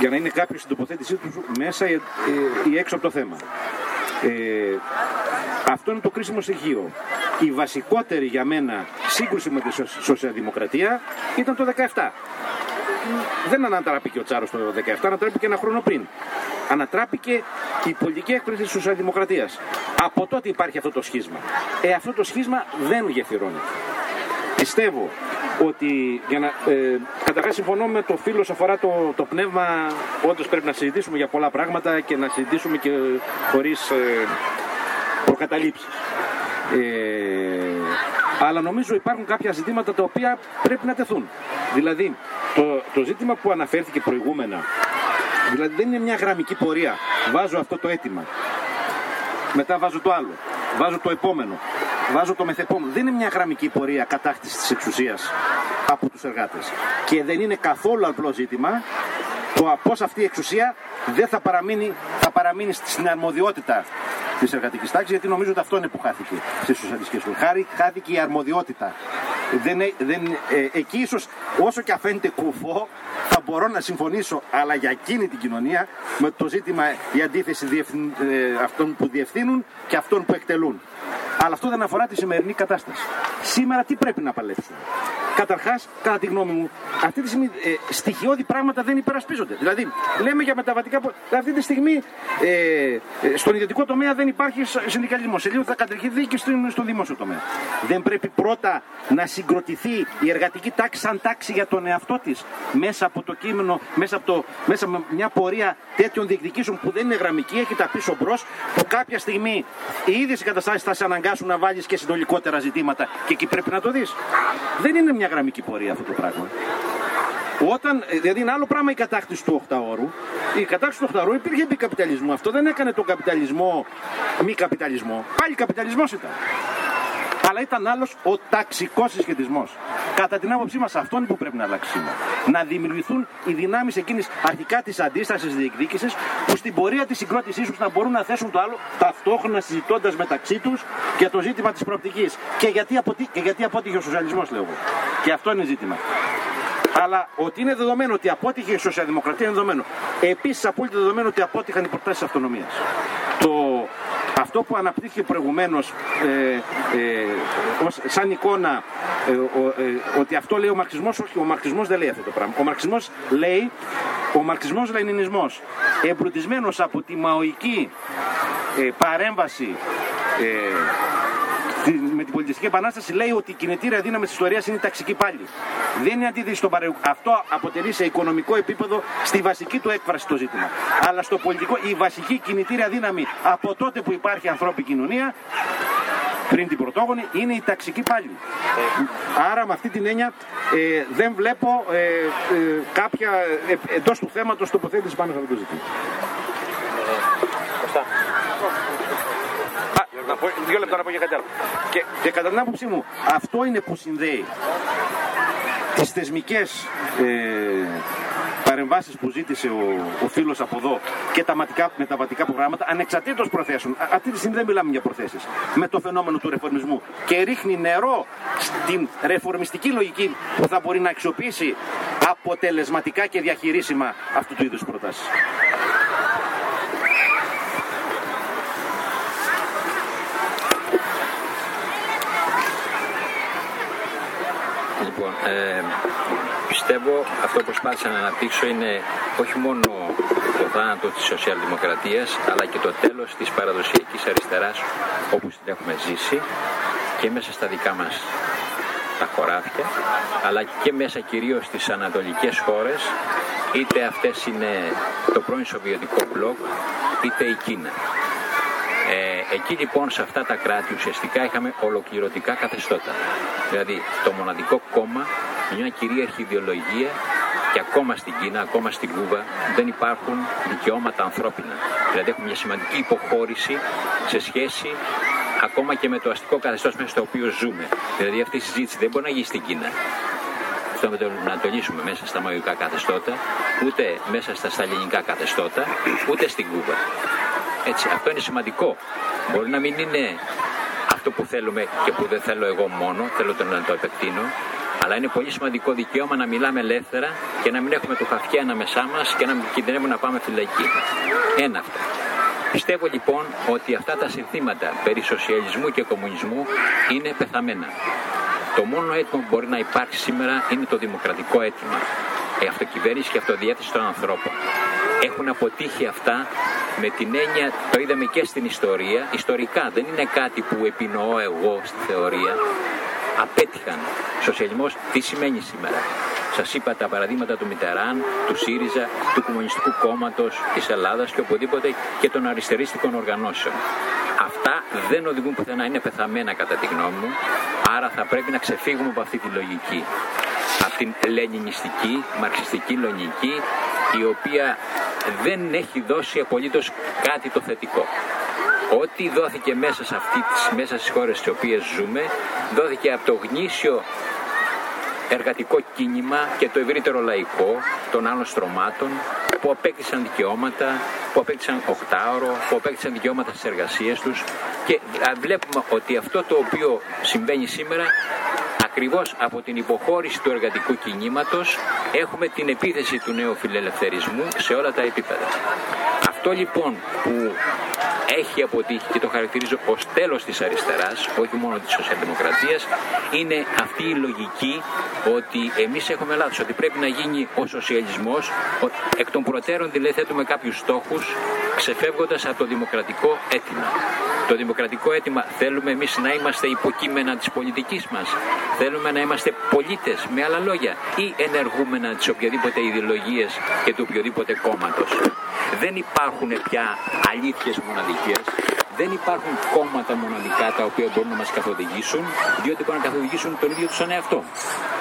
Για να είναι κάποιος στην τοποθέτησή τους μέσα ή, ή έξω από το θέμα. Ε, αυτό είναι το κρίσιμο στοιχείο. Η βασικότερη για μένα σύγκρουση με τη σοσιαλδημοκρατία ήταν το 17. δεν ανατράπηκε ο Τσάρος το 17, ανατράπηκε ένα χρόνο πριν. Ανατράπηκε η πολιτική έκφραση της σοσιαλδημοκρατίας. Από τότε υπάρχει αυτό το σχίσμα. Ε, αυτό το σχίσμα δεν γεφυρώνεται. Πιστεύω ότι για να, ε, καταρχάς συμφωνώ με το φίλο αφορά το, το πνεύμα όντως πρέπει να συζητήσουμε για πολλά πράγματα και να συζητήσουμε και χωρίς ε, προκαταλήψεις. Ε, αλλά νομίζω υπάρχουν κάποια ζητήματα τα οποία πρέπει να τεθούν. Δηλαδή, το, το ζήτημα που αναφέρθηκε προηγούμενα, δηλαδή δεν είναι μια γραμμική πορεία. Βάζω αυτό το αίτημα, μετά βάζω το άλλο, βάζω το επόμενο, βάζω το μεθεπόμενο. Δεν είναι μια γραμμική πορεία κατάκτησης της εξουσίας από τους εργάτες. Και δεν είναι καθόλου απλό ζήτημα το πώς αυτή η εξουσία δεν θα παραμείνει, θα παραμείνει στην αρμοδιότητα της εργατικής τάξης, γιατί νομίζω ότι αυτό είναι που χάθηκε στις σοσιαλιστικές χώρες. Χάθηκε η αρμοδιότητα. Δεν, δεν, ε, εκεί ίσως όσο και αφαίνεται κουφό, θα μπορώ να συμφωνήσω, αλλά για εκείνη την κοινωνία, με το ζήτημα η αντίθεση διευθυν, ε, αυτών που διευθύνουν και αυτών που εκτελούν. Αλλά αυτό δεν αφορά τη σημερινή κατάσταση. Σήμερα τι πρέπει να παλέψουμε; Καταρχάς, κατά τη γνώμη μου, αυτή τη στιγμή ε, στοιχειώδη πράγματα δεν υπερασπίζονται. Δηλαδή, λέμε για μεταβατικά. Αυτή τη στιγμή ε, ε, στον ιδιωτικό τομέα δεν υπάρχει συνδικαλισμός. Σε λίγο θα κατερχηθεί και στο δημόσιο τομέα. Δεν πρέπει πρώτα να συγκροτηθεί η εργατική τάξη σαν τάξη για τον εαυτό της μέσα από το κείμενο, μέσα από, το, μέσα με μια πορεία τέτοιων διεκδικήσεων που δεν είναι γραμμική, έχει τα πίσω μπρος, που κάποια στιγμή οι ίδιες οι καταστάσεις θα σε αναγκάσουν να βάλεις και συνολικότερα ζητήματα και εκεί πρέπει να το δεις. Δεν είναι μια γραμμική πορεία αυτό το πράγμα. Όταν, ε, δηλαδή είναι άλλο πράγμα η κατάκτηση του 8 ώρου. Η κατάκτηση του 8 ώρου υπήρχε επί καπιταλισμού. Αυτό δεν έκανε τον καπιταλισμό μη καπιταλισμό. Πάλι καπιταλισμός ήταν. Αλλά ήταν άλλος ο ταξικός συσχετισμός. Κατά την άποψή μας, αυτό είναι που πρέπει να αλλάξει σήμερα. Να δημιουργηθούν οι δυνάμεις εκείνης αρχικά της αντίστασης διεκδίκησης, που στην πορεία της συγκρότησής τους να μπορούν να θέσουν το άλλο ταυτόχρονα συζητώντας μεταξύ τους για το ζήτημα της προοπτικής. Και γιατί, αποτι... και γιατί απότυχε ο σοσιαλισμός, λέω εγώ. Και αυτό είναι ζήτημα. Αλλά ότι είναι δεδομένο ότι απότυχε η σοσιαλδημοκρατία είναι δεδομένο. Επίσης, απόλυτα δεδομένο ότι απότυχαν οι προτάσεις αυτονομίας. Το αυτό που αναπτύχθηκε προηγουμένως ε, ε, σαν εικόνα ε, ε, ότι αυτό λέει ο μαρξισμός, όχι ο μαρξισμός δεν λέει αυτό το πράγμα. Ο μαρξισμός λέει, ο μαρξισμός λενινισμός εμπλουτισμένος από τη μαοική παρέμβαση με την πολιτιστική επανάσταση λέει ότι η κινητήρια δύναμης της ιστορίας είναι η ταξική πάλι. Δεν είναι αντίθεση στον παρελθόν. Αυτό αποτελεί σε οικονομικό επίπεδο στη βασική του έκφραση το ζήτημα. Αλλά στο πολιτικό, η βασική κινητήρια δύναμη από τότε που υπάρχει ανθρώπινη κοινωνία πριν την πρωτόγονη είναι η ταξική πάλι. Άρα με αυτή την έννοια ε, δεν βλέπω ε, ε, κάποια ε, εντός του θέματος τοποθέτηση πάνω σε αυτό το ζήτημα. Να πω, δύο λεπτά να πω για κάτι άλλο. Και, και κατά την άποψή μου, αυτό είναι που συνδέει τις θεσμικές ε, παρεμβάσεις που ζήτησε ο, ο φίλος από εδώ και τα ματικά, μεταβατικά προγράμματα, ανεξαρτήτως προθέσεων. Αυτή τη στιγμή δεν μιλάμε για προθέσεις. Με το φαινόμενο του ρεφορμισμού. Και ρίχνει νερό στην ρεφορμιστική λογική που θα μπορεί να αξιοποιήσει αποτελεσματικά και διαχειρίσιμα αυτού του είδους προτάσεις. Λοιπόν, ε, πιστεύω αυτό που προσπάθησα να αναπτύξω είναι όχι μόνο το θάνατο της σοσιαλδημοκρατίας αλλά και το τέλος της παραδοσιακής αριστεράς όπως την έχουμε ζήσει και μέσα στα δικά μας τα χωράφια αλλά και μέσα κυρίως στις ανατολικές χώρες είτε αυτές είναι το πρώην Σοβιετικό μπλοκ είτε η Κίνα. Ε, εκεί λοιπόν σε αυτά τα κράτη ουσιαστικά είχαμε ολοκληρωτικά καθεστώτα. Δηλαδή το μοναδικό κόμμα, μια κυρίαρχη ιδεολογία και ακόμα στην Κίνα, ακόμα στην Κούβα δεν υπάρχουν δικαιώματα ανθρώπινα. Δηλαδή έχουμε μια σημαντική υποχώρηση σε σχέση ακόμα και με το αστικό καθεστώς μέσα στο οποίο ζούμε. Δηλαδή αυτή η συζήτηση δεν μπορεί να γίνει στην Κίνα. Αυτό να το λύσουμε μέσα στα μαγικά καθεστώτα, ούτε μέσα στα σταλινικά καθεστώτα, ούτε στην Κούβα. Έτσι, αυτό είναι σημαντικό. Μπορεί να μην είναι αυτό που θέλουμε και που δεν θέλω εγώ μόνο, θέλω να το επεκτείνω, αλλά είναι πολύ σημαντικό δικαίωμα να μιλάμε ελεύθερα και να μην έχουμε το χαφιέ ανάμεσά μας και να μην κινδυνεύουμε να πάμε φυλακή. Ένα αυτό. Πιστεύω λοιπόν ότι αυτά τα συνθήματα περί σοσιαλισμού και κομμουνισμού είναι πεθαμένα. Το μόνο αίτημα που μπορεί να υπάρξει σήμερα είναι το δημοκρατικό αίτημα. η αυτοκυβέρνηση και η αυτοδιέθεση των ανθρώπων. Έχουν αποτύχει αυτά με την έννοια, το είδαμε και στην ιστορία, ιστορικά δεν είναι κάτι που επινοώ εγώ στη θεωρία, απέτυχαν. Σοσιαλισμός τι σημαίνει σήμερα; Σας είπα τα παραδείγματα του Μιτεράν, του ΣΥΡΙΖΑ, του Κομμουνιστικού Κόμματος, της Ελλάδας και οπουδήποτε και των αριστερίστικων οργανώσεων. Αυτά δεν οδηγούν πουθενά, είναι πεθαμένα κατά τη γνώμη μου, άρα θα πρέπει να ξεφύγουμε από αυτή τη λογική. Από την λενινιστική, μαρξιστική λογική, η οποία δεν έχει δώσει απολύτως κάτι το θετικό. Ό,τι δόθηκε μέσα, σε αυτή, μέσα στις χώρες στις οποίες ζούμε, δόθηκε από το γνήσιο εργατικό κίνημα και το ευρύτερο λαϊκό των άλλων στρωμάτων που απέκτησαν δικαιώματα, που απέκτησαν οκτάωρο, που απέκτησαν δικαιώματα στις εργασίες τους και βλέπουμε ότι αυτό το οποίο συμβαίνει σήμερα ακριβώς από την υποχώρηση του εργατικού κινήματος έχουμε την επίθεση του νέου φιλελευθερισμού σε όλα τα επίπεδα. Αυτό λοιπόν που έχει αποτύχει και το χαρακτηρίζω ως τέλος της αριστεράς, όχι μόνο της σοσιαλδημοκρατίας, είναι αυτή η λογική ότι εμείς έχουμε λάθος, ότι πρέπει να γίνει ο σοσιαλισμός, εκ των προτέρων δηλαδή θέτουμε κάποιους στόχους, ξεφεύγοντας από το δημοκρατικό αίτημα. Το δημοκρατικό αίτημα θέλουμε εμείς να είμαστε υποκείμενα της πολιτικής μας, θέλουμε να είμαστε πολίτες με άλλα λόγια ή ενεργούμενα της οποιαδήποτε ιδεολογίας και του οποιοδήποτε κόμματος. Δεν υπάρχουν πια αλήθειες μοναδικές, δεν υπάρχουν κόμματα μοναδικά τα οποία μπορούν να μας καθοδηγήσουν, διότι μπορούν να καθοδηγήσουν τον ίδιο τους τον εαυτό.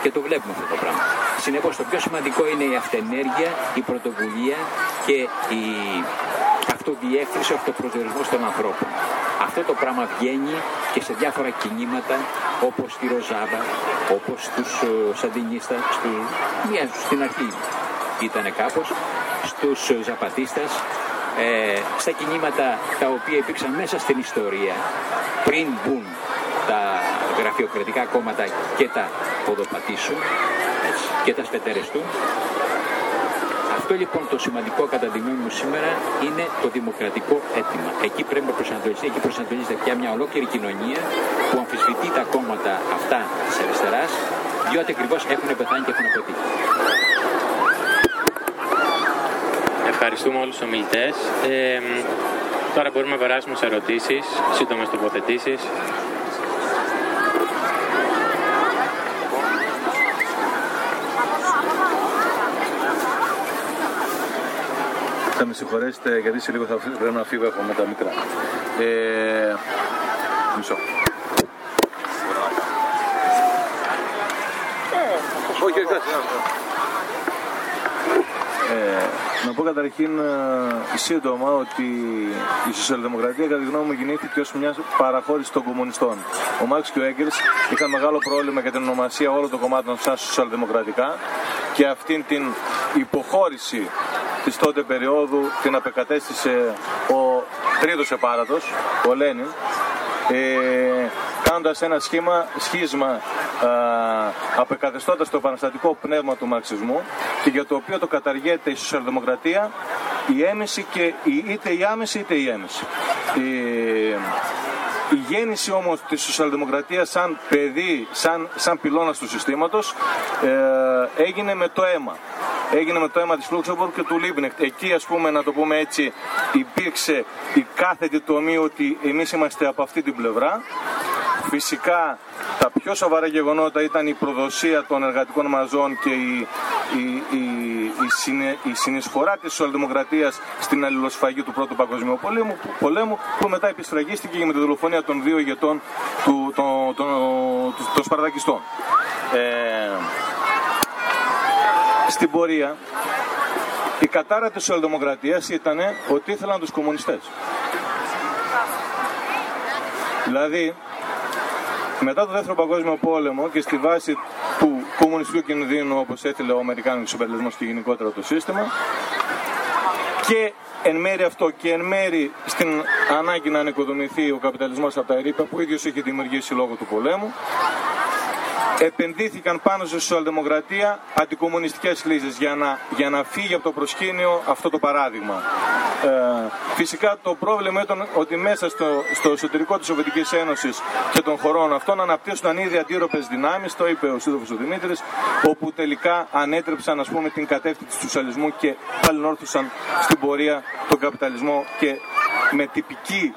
Και το βλέπουμε αυτό το πράγμα. Συνεπώς το πιο σημαντικό είναι η αυτενέργεια, η πρωτοβουλία και η αυτοδιέκτηση, ο αυτοπροσδιορισμός των ανθρώπων. Αυτό το πράγμα βγαίνει και σε διάφορα κινήματα όπως τη Ροζάβα, όπως τους ε, Σαντινίστα, μια στην αρχή ήταν κάπως, στους ε, Ζαπατίστας, ε, στα κινήματα τα οποία υπήρξαν μέσα στην ιστορία πριν μπουν τα γραφειοκρατικά κόμματα και τα ποδοπατήσουν και τα σπετερεστούν. Αυτό λοιπόν το σημαντικό κατά τη γνώμη μου σήμερα είναι το δημοκρατικό αίτημα. Εκεί πρέπει να προσανατολιστεί, εκεί προσανατολίζεται πια μια ολόκληρη κοινωνία που αμφισβητεί τα κόμματα αυτά της αριστεράς, διότι ακριβώς έχουν πεθάνει και έχουν αποτύχει. Ευχαριστούμε όλους τους ομιλητές. Ε, τώρα μπορούμε να περάσουμε σε ερωτήσεις, σύντομες τοποθετήσεις. Θα με συγχωρέσετε γιατί σε λίγο θα πρέπει να φύγω από με τα μικρά. Ε, μισό. Όχι, όχι, ε, να πω καταρχήν ε, σύντομα ότι η σοσιαλδημοκρατία κατά τη γνώμη μου γεννήθηκε ως μιας παραχώρησης των κομμουνιστών. Ο Μάρξ και ο Έγκελς είχαν μεγάλο πρόβλημα για την ονομασία όλων των κομμάτων σαν σοσιαλδημοκρατικά και αυτήν την υποχώρηση της τότε περίοδου την απεκατέστησε ο τρίτος επάρατος, ο Λένιν, ε, κάνοντας ένα σχήμα, σχίσμα απεκαθεστώντας το επαναστατικό πνεύμα του μαρξισμού και για το οποίο το καταργέται η σοσιαλδημοκρατία η έμεση και η, είτε η άμεση είτε η έμεση. Η, η γέννηση όμως της σοσιαλδημοκρατίας σαν παιδί, σαν, σαν πυλώνας του συστήματος ε, έγινε με το αίμα. Έγινε με το αίμα της Λούξεμπορ και του Λίμπνεχτ. Εκεί ας πούμε να το πούμε έτσι υπήρξε η κάθετη τομή ότι εμείς είμαστε από αυτή την πλευρά. Φυσικά τα πιο σοβαρά γεγονότα ήταν η προδοσία των εργατικών μαζών και η, η, η, η, συνε, η συνεισφορά της σοσιαλδημοκρατίας στην αλληλοσφαγή του Πρώτου Παγκοσμίου Πολέμου, πολέμου που μετά επισφραγίστηκε και με τη δολοφονία των δύο ηγετών του, των, των, των Σπαρτακιστών. Ε, στην πορεία η κατάρα της σοσιαλδημοκρατίας ήταν ότι ήθελαν τους κομμουνιστές. Δηλαδή, μετά το δεύτερο παγκόσμιο πόλεμο και στη βάση του κομμουνιστικού κινδύνου όπως έθελε ο Αμερικάνικος υπερλισμός και γενικότερα το σύστημα και εν μέρει αυτό και εν μέρει στην ανάγκη να ανοικοδομηθεί ο καπιταλισμός από τα ερήπα που ο ίδιος είχε δημιουργήσει λόγω του πολέμου επενδύθηκαν πάνω στη σοσιαλδημοκρατία αντικομουνιστικές λύσεις για να, για να φύγει από το προσκήνιο αυτό το παράδειγμα. Ε, φυσικά το πρόβλημα ήταν ότι μέσα στο, στο εσωτερικό της Σοβιετικής Ένωσης και των χωρών αυτών αναπτύσσονταν ήδη αντίρροπες δυνάμεις, το είπε ο σύντροφος ο Δημήτρης, όπου τελικά ανέτρεψαν ας πούμε την κατεύθυνση του σοσιαλισμού και παλινόρθωσαν στην πορεία τον καπιταλισμό και με τυπική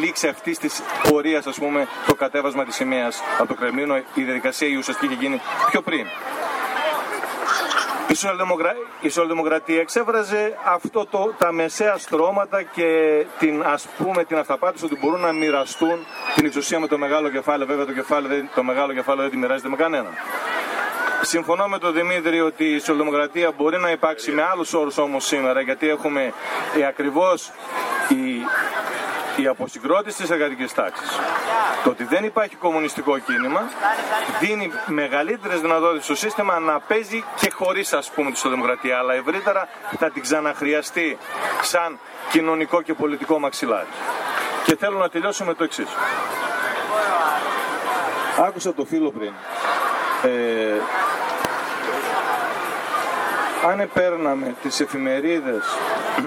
λήξη αυτής της πορείας, ας πούμε, το κατέβασμα της σημαίας από το Κρεμλίνο, η διαδικασία η ουσιαστική είχε γίνει πιο πριν. Η, σοσιαλδημοκρα... η σοσιαλδημοκρατία εξέφραζε αυτό το, τα μεσαία στρώματα και την, ας πούμε, την αυταπάτηση ότι μπορούν να μοιραστούν την εξουσία με το μεγάλο κεφάλαιο. Βέβαια το, κεφάλαιο, το μεγάλο κεφάλαιο δεν τη μοιράζεται με κανέναν. Συμφωνώ με τον Δημήτρη ότι η σοσιαλδημοκρατία μπορεί να υπάρξει με άλλους όρους όμως σήμερα γιατί έχουμε ε, ακριβώς η η αποσυγκρότηση της εργατικής τάξης. Το ότι δεν υπάρχει κομμουνιστικό κίνημα δίνει μεγαλύτερες δυνατότητες στο σύστημα να παίζει και χωρίς ας πούμε τη σοδημοκρατία, αλλά ευρύτερα θα την ξαναχρειαστεί σαν κοινωνικό και πολιτικό μαξιλάρι. Και θέλω να τελειώσω με το εξής. Άκουσα το φίλο πριν. Ε, αν επέρναμε τις εφημερίδες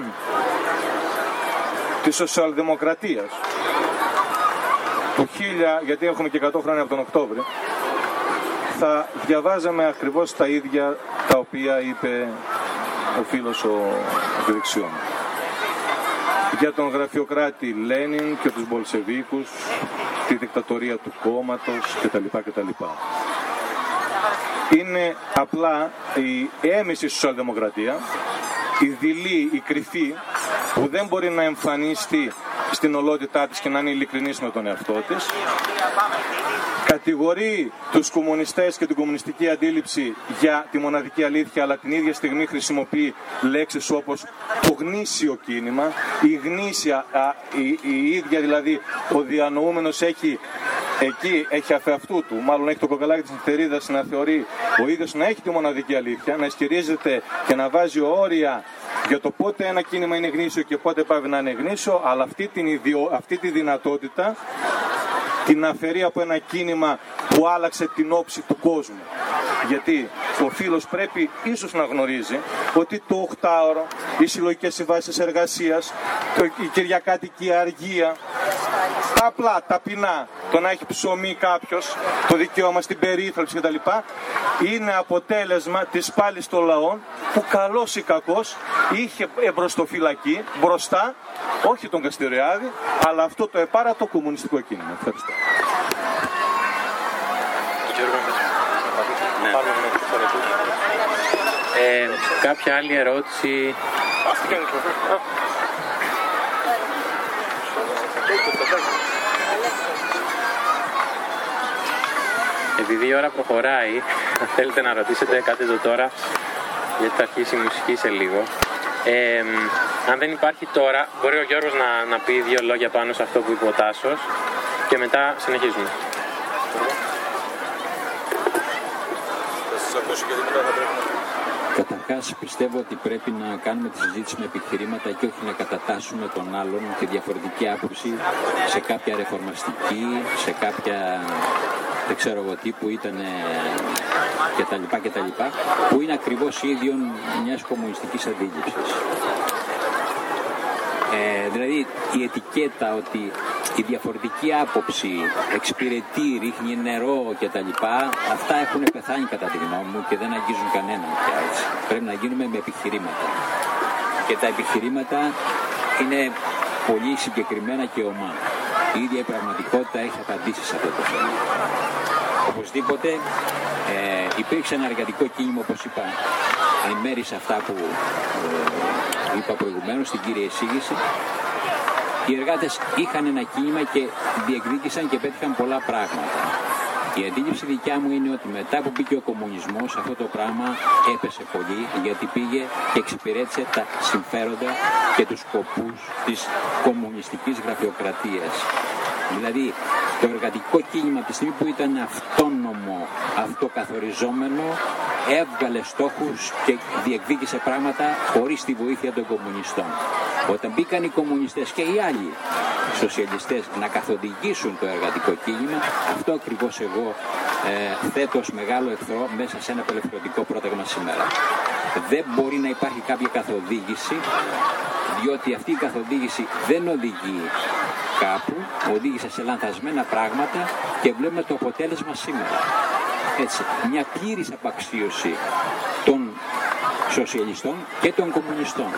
της σοσιαλδημοκρατίας του 1000, γιατί έχουμε και 100 χρόνια από τον Οκτώβριο, θα διαβάζαμε ακριβώς τα ίδια τα οποία είπε ο φίλος ο δεξιών. Για τον γραφειοκράτη Λένιν και τους Μπολσεβίκους, τη δικτατορία του κόμματος κτλ. κτλ. Είναι απλά η έμεση σοσιαλδημοκρατία, η δειλή, η κρυφή, που δεν μπορεί να εμφανιστεί στην ολότητά της και να είναι ειλικρινής με τον εαυτό της. Κατηγορεί τους κομμουνιστές και την κομμουνιστική αντίληψη για τη μοναδική αλήθεια, αλλά την ίδια στιγμή χρησιμοποιεί λέξεις όπως το γνήσιο κίνημα, η γνήσια, η, η ίδια δηλαδή ο διανοούμενος έχει εκεί έχει αφεαυτού του, μάλλον έχει το κοκαλάκι της νυχτερίδας να θεωρεί ο ίδιος να έχει τη μοναδική αλήθεια, να ισχυρίζεται και να βάζει όρια για το πότε ένα κίνημα είναι γνήσιο και πότε πάει να είναι γνήσιο, αλλά αυτή, την ιδιο... αυτή τη δυνατότητα την αφαιρεί από ένα κίνημα που άλλαξε την όψη του κόσμου. Γιατί ο φίλος πρέπει ίσως να γνωρίζει ότι το 8ωρο, οι συλλογικές συμβάσεις εργασίας, η κυριακάτικη αργία, τα απλά, ταπεινά, το να έχει ψωμί κάποιος, το δικαίωμα στην περίθαλψη κτλ. είναι αποτέλεσμα της πάλης των λαών που καλός ή κακός είχε εμπροστοφυλακή μπροστά, όχι τον Καστηριάδη, αλλά αυτό το επάρατο κομμουνιστικό κίνημα. Ευχαριστώ. Ε, κάποια άλλη ερώτηση. Επειδή η ώρα προχωράει, αν θέλετε να ρωτήσετε κάτι εδώ τώρα, γιατί θα αρχίσει η μουσική σε λίγο. Ε, αν δεν υπάρχει τώρα, μπορεί ο Γιώργος να, να πει δύο λόγια πάνω σε αυτό που είπε ο Τάσος και μετά συνεχίζουμε. Καταρχάς, πιστεύω ότι πρέπει να κάνουμε τη συζήτηση με επιχειρήματα και όχι να κατατάσσουμε τον άλλον τη διαφορετική άποψη σε κάποια ρεφορμαστική, σε κάποια δεν ξέρω εγώ τι που ήταν και τα λοιπά και τα λοιπά, που είναι ακριβώς ίδιον μιας κομμουνιστικής αντίληψης. Ε, δηλαδή η ετικέτα ότι η διαφορετική άποψη εξυπηρετεί, ρίχνει νερό κτλ. Αυτά έχουν πεθάνει κατά τη γνώμη μου και δεν αγγίζουν κανέναν πια έτσι. Πρέπει να γίνουμε με επιχειρήματα. Και τα επιχειρήματα είναι πολύ συγκεκριμένα και ομά. Η ίδια η πραγματικότητα έχει απαντήσει σε αυτό το θέμα. Οπωσδήποτε ε, υπήρξε ένα εργατικό κίνημα όπως είπα εν μέρη σε αυτά που ε, είπα προηγουμένως στην κύρια εισήγηση οι εργάτες είχαν ένα κίνημα και διεκδίκησαν και πέτυχαν πολλά πράγματα. Η αντίληψη δικιά μου είναι ότι μετά που μπήκε ο κομμουνισμός αυτό το πράγμα έπεσε πολύ γιατί πήγε και εξυπηρέτησε τα συμφέροντα και τους σκοπούς της κομμουνιστικής γραφειοκρατίας. Δηλαδή το εργατικό κίνημα από τη στιγμή που ήταν αυτόνομο, αυτοκαθοριζόμενο, έβγαλε στόχους και διεκδίκησε πράγματα χωρίς τη βοήθεια των κομμουνιστών. Όταν μπήκαν οι κομμουνιστές και οι άλλοι σοσιαλιστές να καθοδηγήσουν το εργατικό κίνημα, αυτό ακριβώς εγώ ε, θέτω ως μεγάλο εχθρό μέσα σε ένα απελευθερωτικό πρόταγμα σήμερα. Δεν μπορεί να υπάρχει κάποια καθοδήγηση, διότι αυτή η καθοδήγηση δεν οδηγεί κάπου, οδήγησε σε λανθασμένα πράγματα και βλέπουμε το αποτέλεσμα σήμερα. Έτσι, μια πλήρης απαξίωση των σοσιαλιστών και των κομμουνιστών.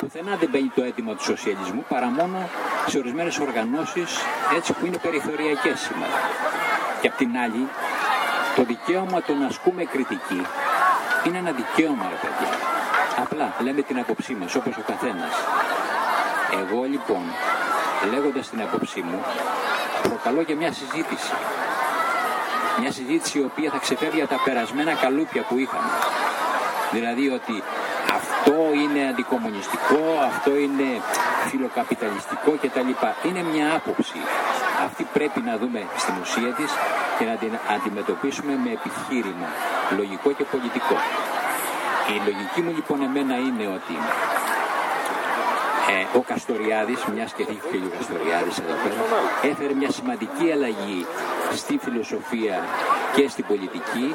Πουθενά δεν μπαίνει το έτοιμο του σοσιαλισμού παρά μόνο σε ορισμένες οργανώσεις έτσι που είναι περιθωριακές σήμερα. Και απ' την άλλη, το δικαίωμα το να ασκούμε κριτική είναι ένα δικαίωμα, ρε παιδιά. Απλά λέμε την απόψή μας, όπως ο καθένας. Εγώ λοιπόν, λέγοντας την απόψή μου, προκαλώ για μια συζήτηση. Μια συζήτηση η οποία θα ξεφεύγει από τα περασμένα καλούπια που είχαμε. Δηλαδή ότι αυτό είναι αντικομονιστικό, αυτό είναι φιλοκαπιταλιστικό κτλ. Είναι μια άποψη. Αυτή πρέπει να δούμε στην ουσία της και να την αντιμετωπίσουμε με επιχείρημα, λογικό και πολιτικό. Η λογική μου λοιπόν εμένα είναι ότι ε, ο Καστοριάδης, μιας και έχει και ο Καστοριάδης εδώ πέρα, έφερε μια σημαντική αλλαγή στη φιλοσοφία και στην πολιτική,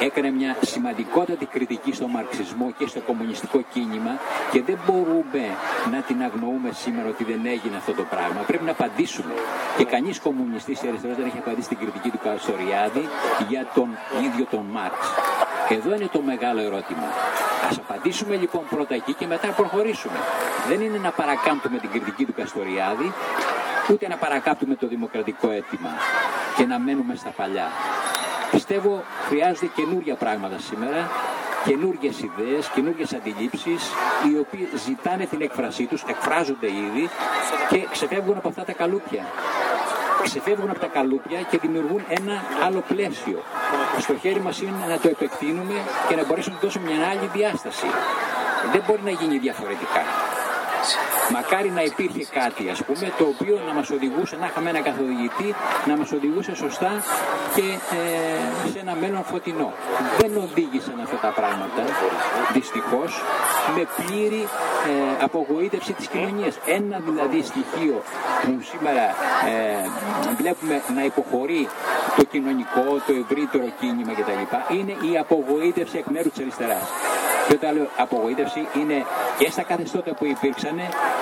έκανε μια σημαντικότατη κριτική στο μαρξισμό και στο κομμουνιστικό κίνημα και δεν μπορούμε να την αγνοούμε σήμερα ότι δεν έγινε αυτό το πράγμα. Πρέπει να απαντήσουμε. Και κανείς κομμουνιστής αριστερό δεν έχει απαντήσει την κριτική του Καστοριάδη για τον ίδιο τον Μάρξ. Εδώ είναι το μεγάλο ερώτημα. Ας απαντήσουμε λοιπόν πρώτα εκεί και μετά προχωρήσουμε. Δεν είναι να παρακάμπτουμε την κριτική του Καστοριάδη, ούτε να παρακάμπτουμε το δημοκρατικό αίτημα και να μένουμε στα παλιά. Πιστεύω χρειάζονται καινούργια πράγματα σήμερα, καινούργιες ιδέες, καινούργιες αντιλήψεις, οι οποίοι ζητάνε την έκφρασή τους, εκφράζονται ήδη και ξεφεύγουν από αυτά τα καλούπια. Ξεφεύγουν από τα καλούπια και δημιουργούν ένα άλλο πλαίσιο. Στο χέρι μας είναι να το επεκτείνουμε και να μπορέσουμε να δώσουμε μια άλλη διάσταση. Δεν μπορεί να γίνει διαφορετικά. Μακάρι να υπήρχε κάτι, ας πούμε, το οποίο να μας οδηγούσε, να είχαμε ένα καθοδηγητή, να μας οδηγούσε σωστά και ε, σε ένα μέλλον φωτεινό. Δεν οδήγησαν αυτά τα πράγματα, δυστυχώς, με πλήρη ε, απογοήτευση της κοινωνίας. Ένα δηλαδή στοιχείο που σήμερα ε, βλέπουμε να υποχωρεί το κοινωνικό, το ευρύτερο κίνημα κτλ. είναι η απογοήτευση εκ μέρους της αριστεράς. Και όταν λέω απογοήτευση είναι και στα καθεστώτα που υπήρξαν,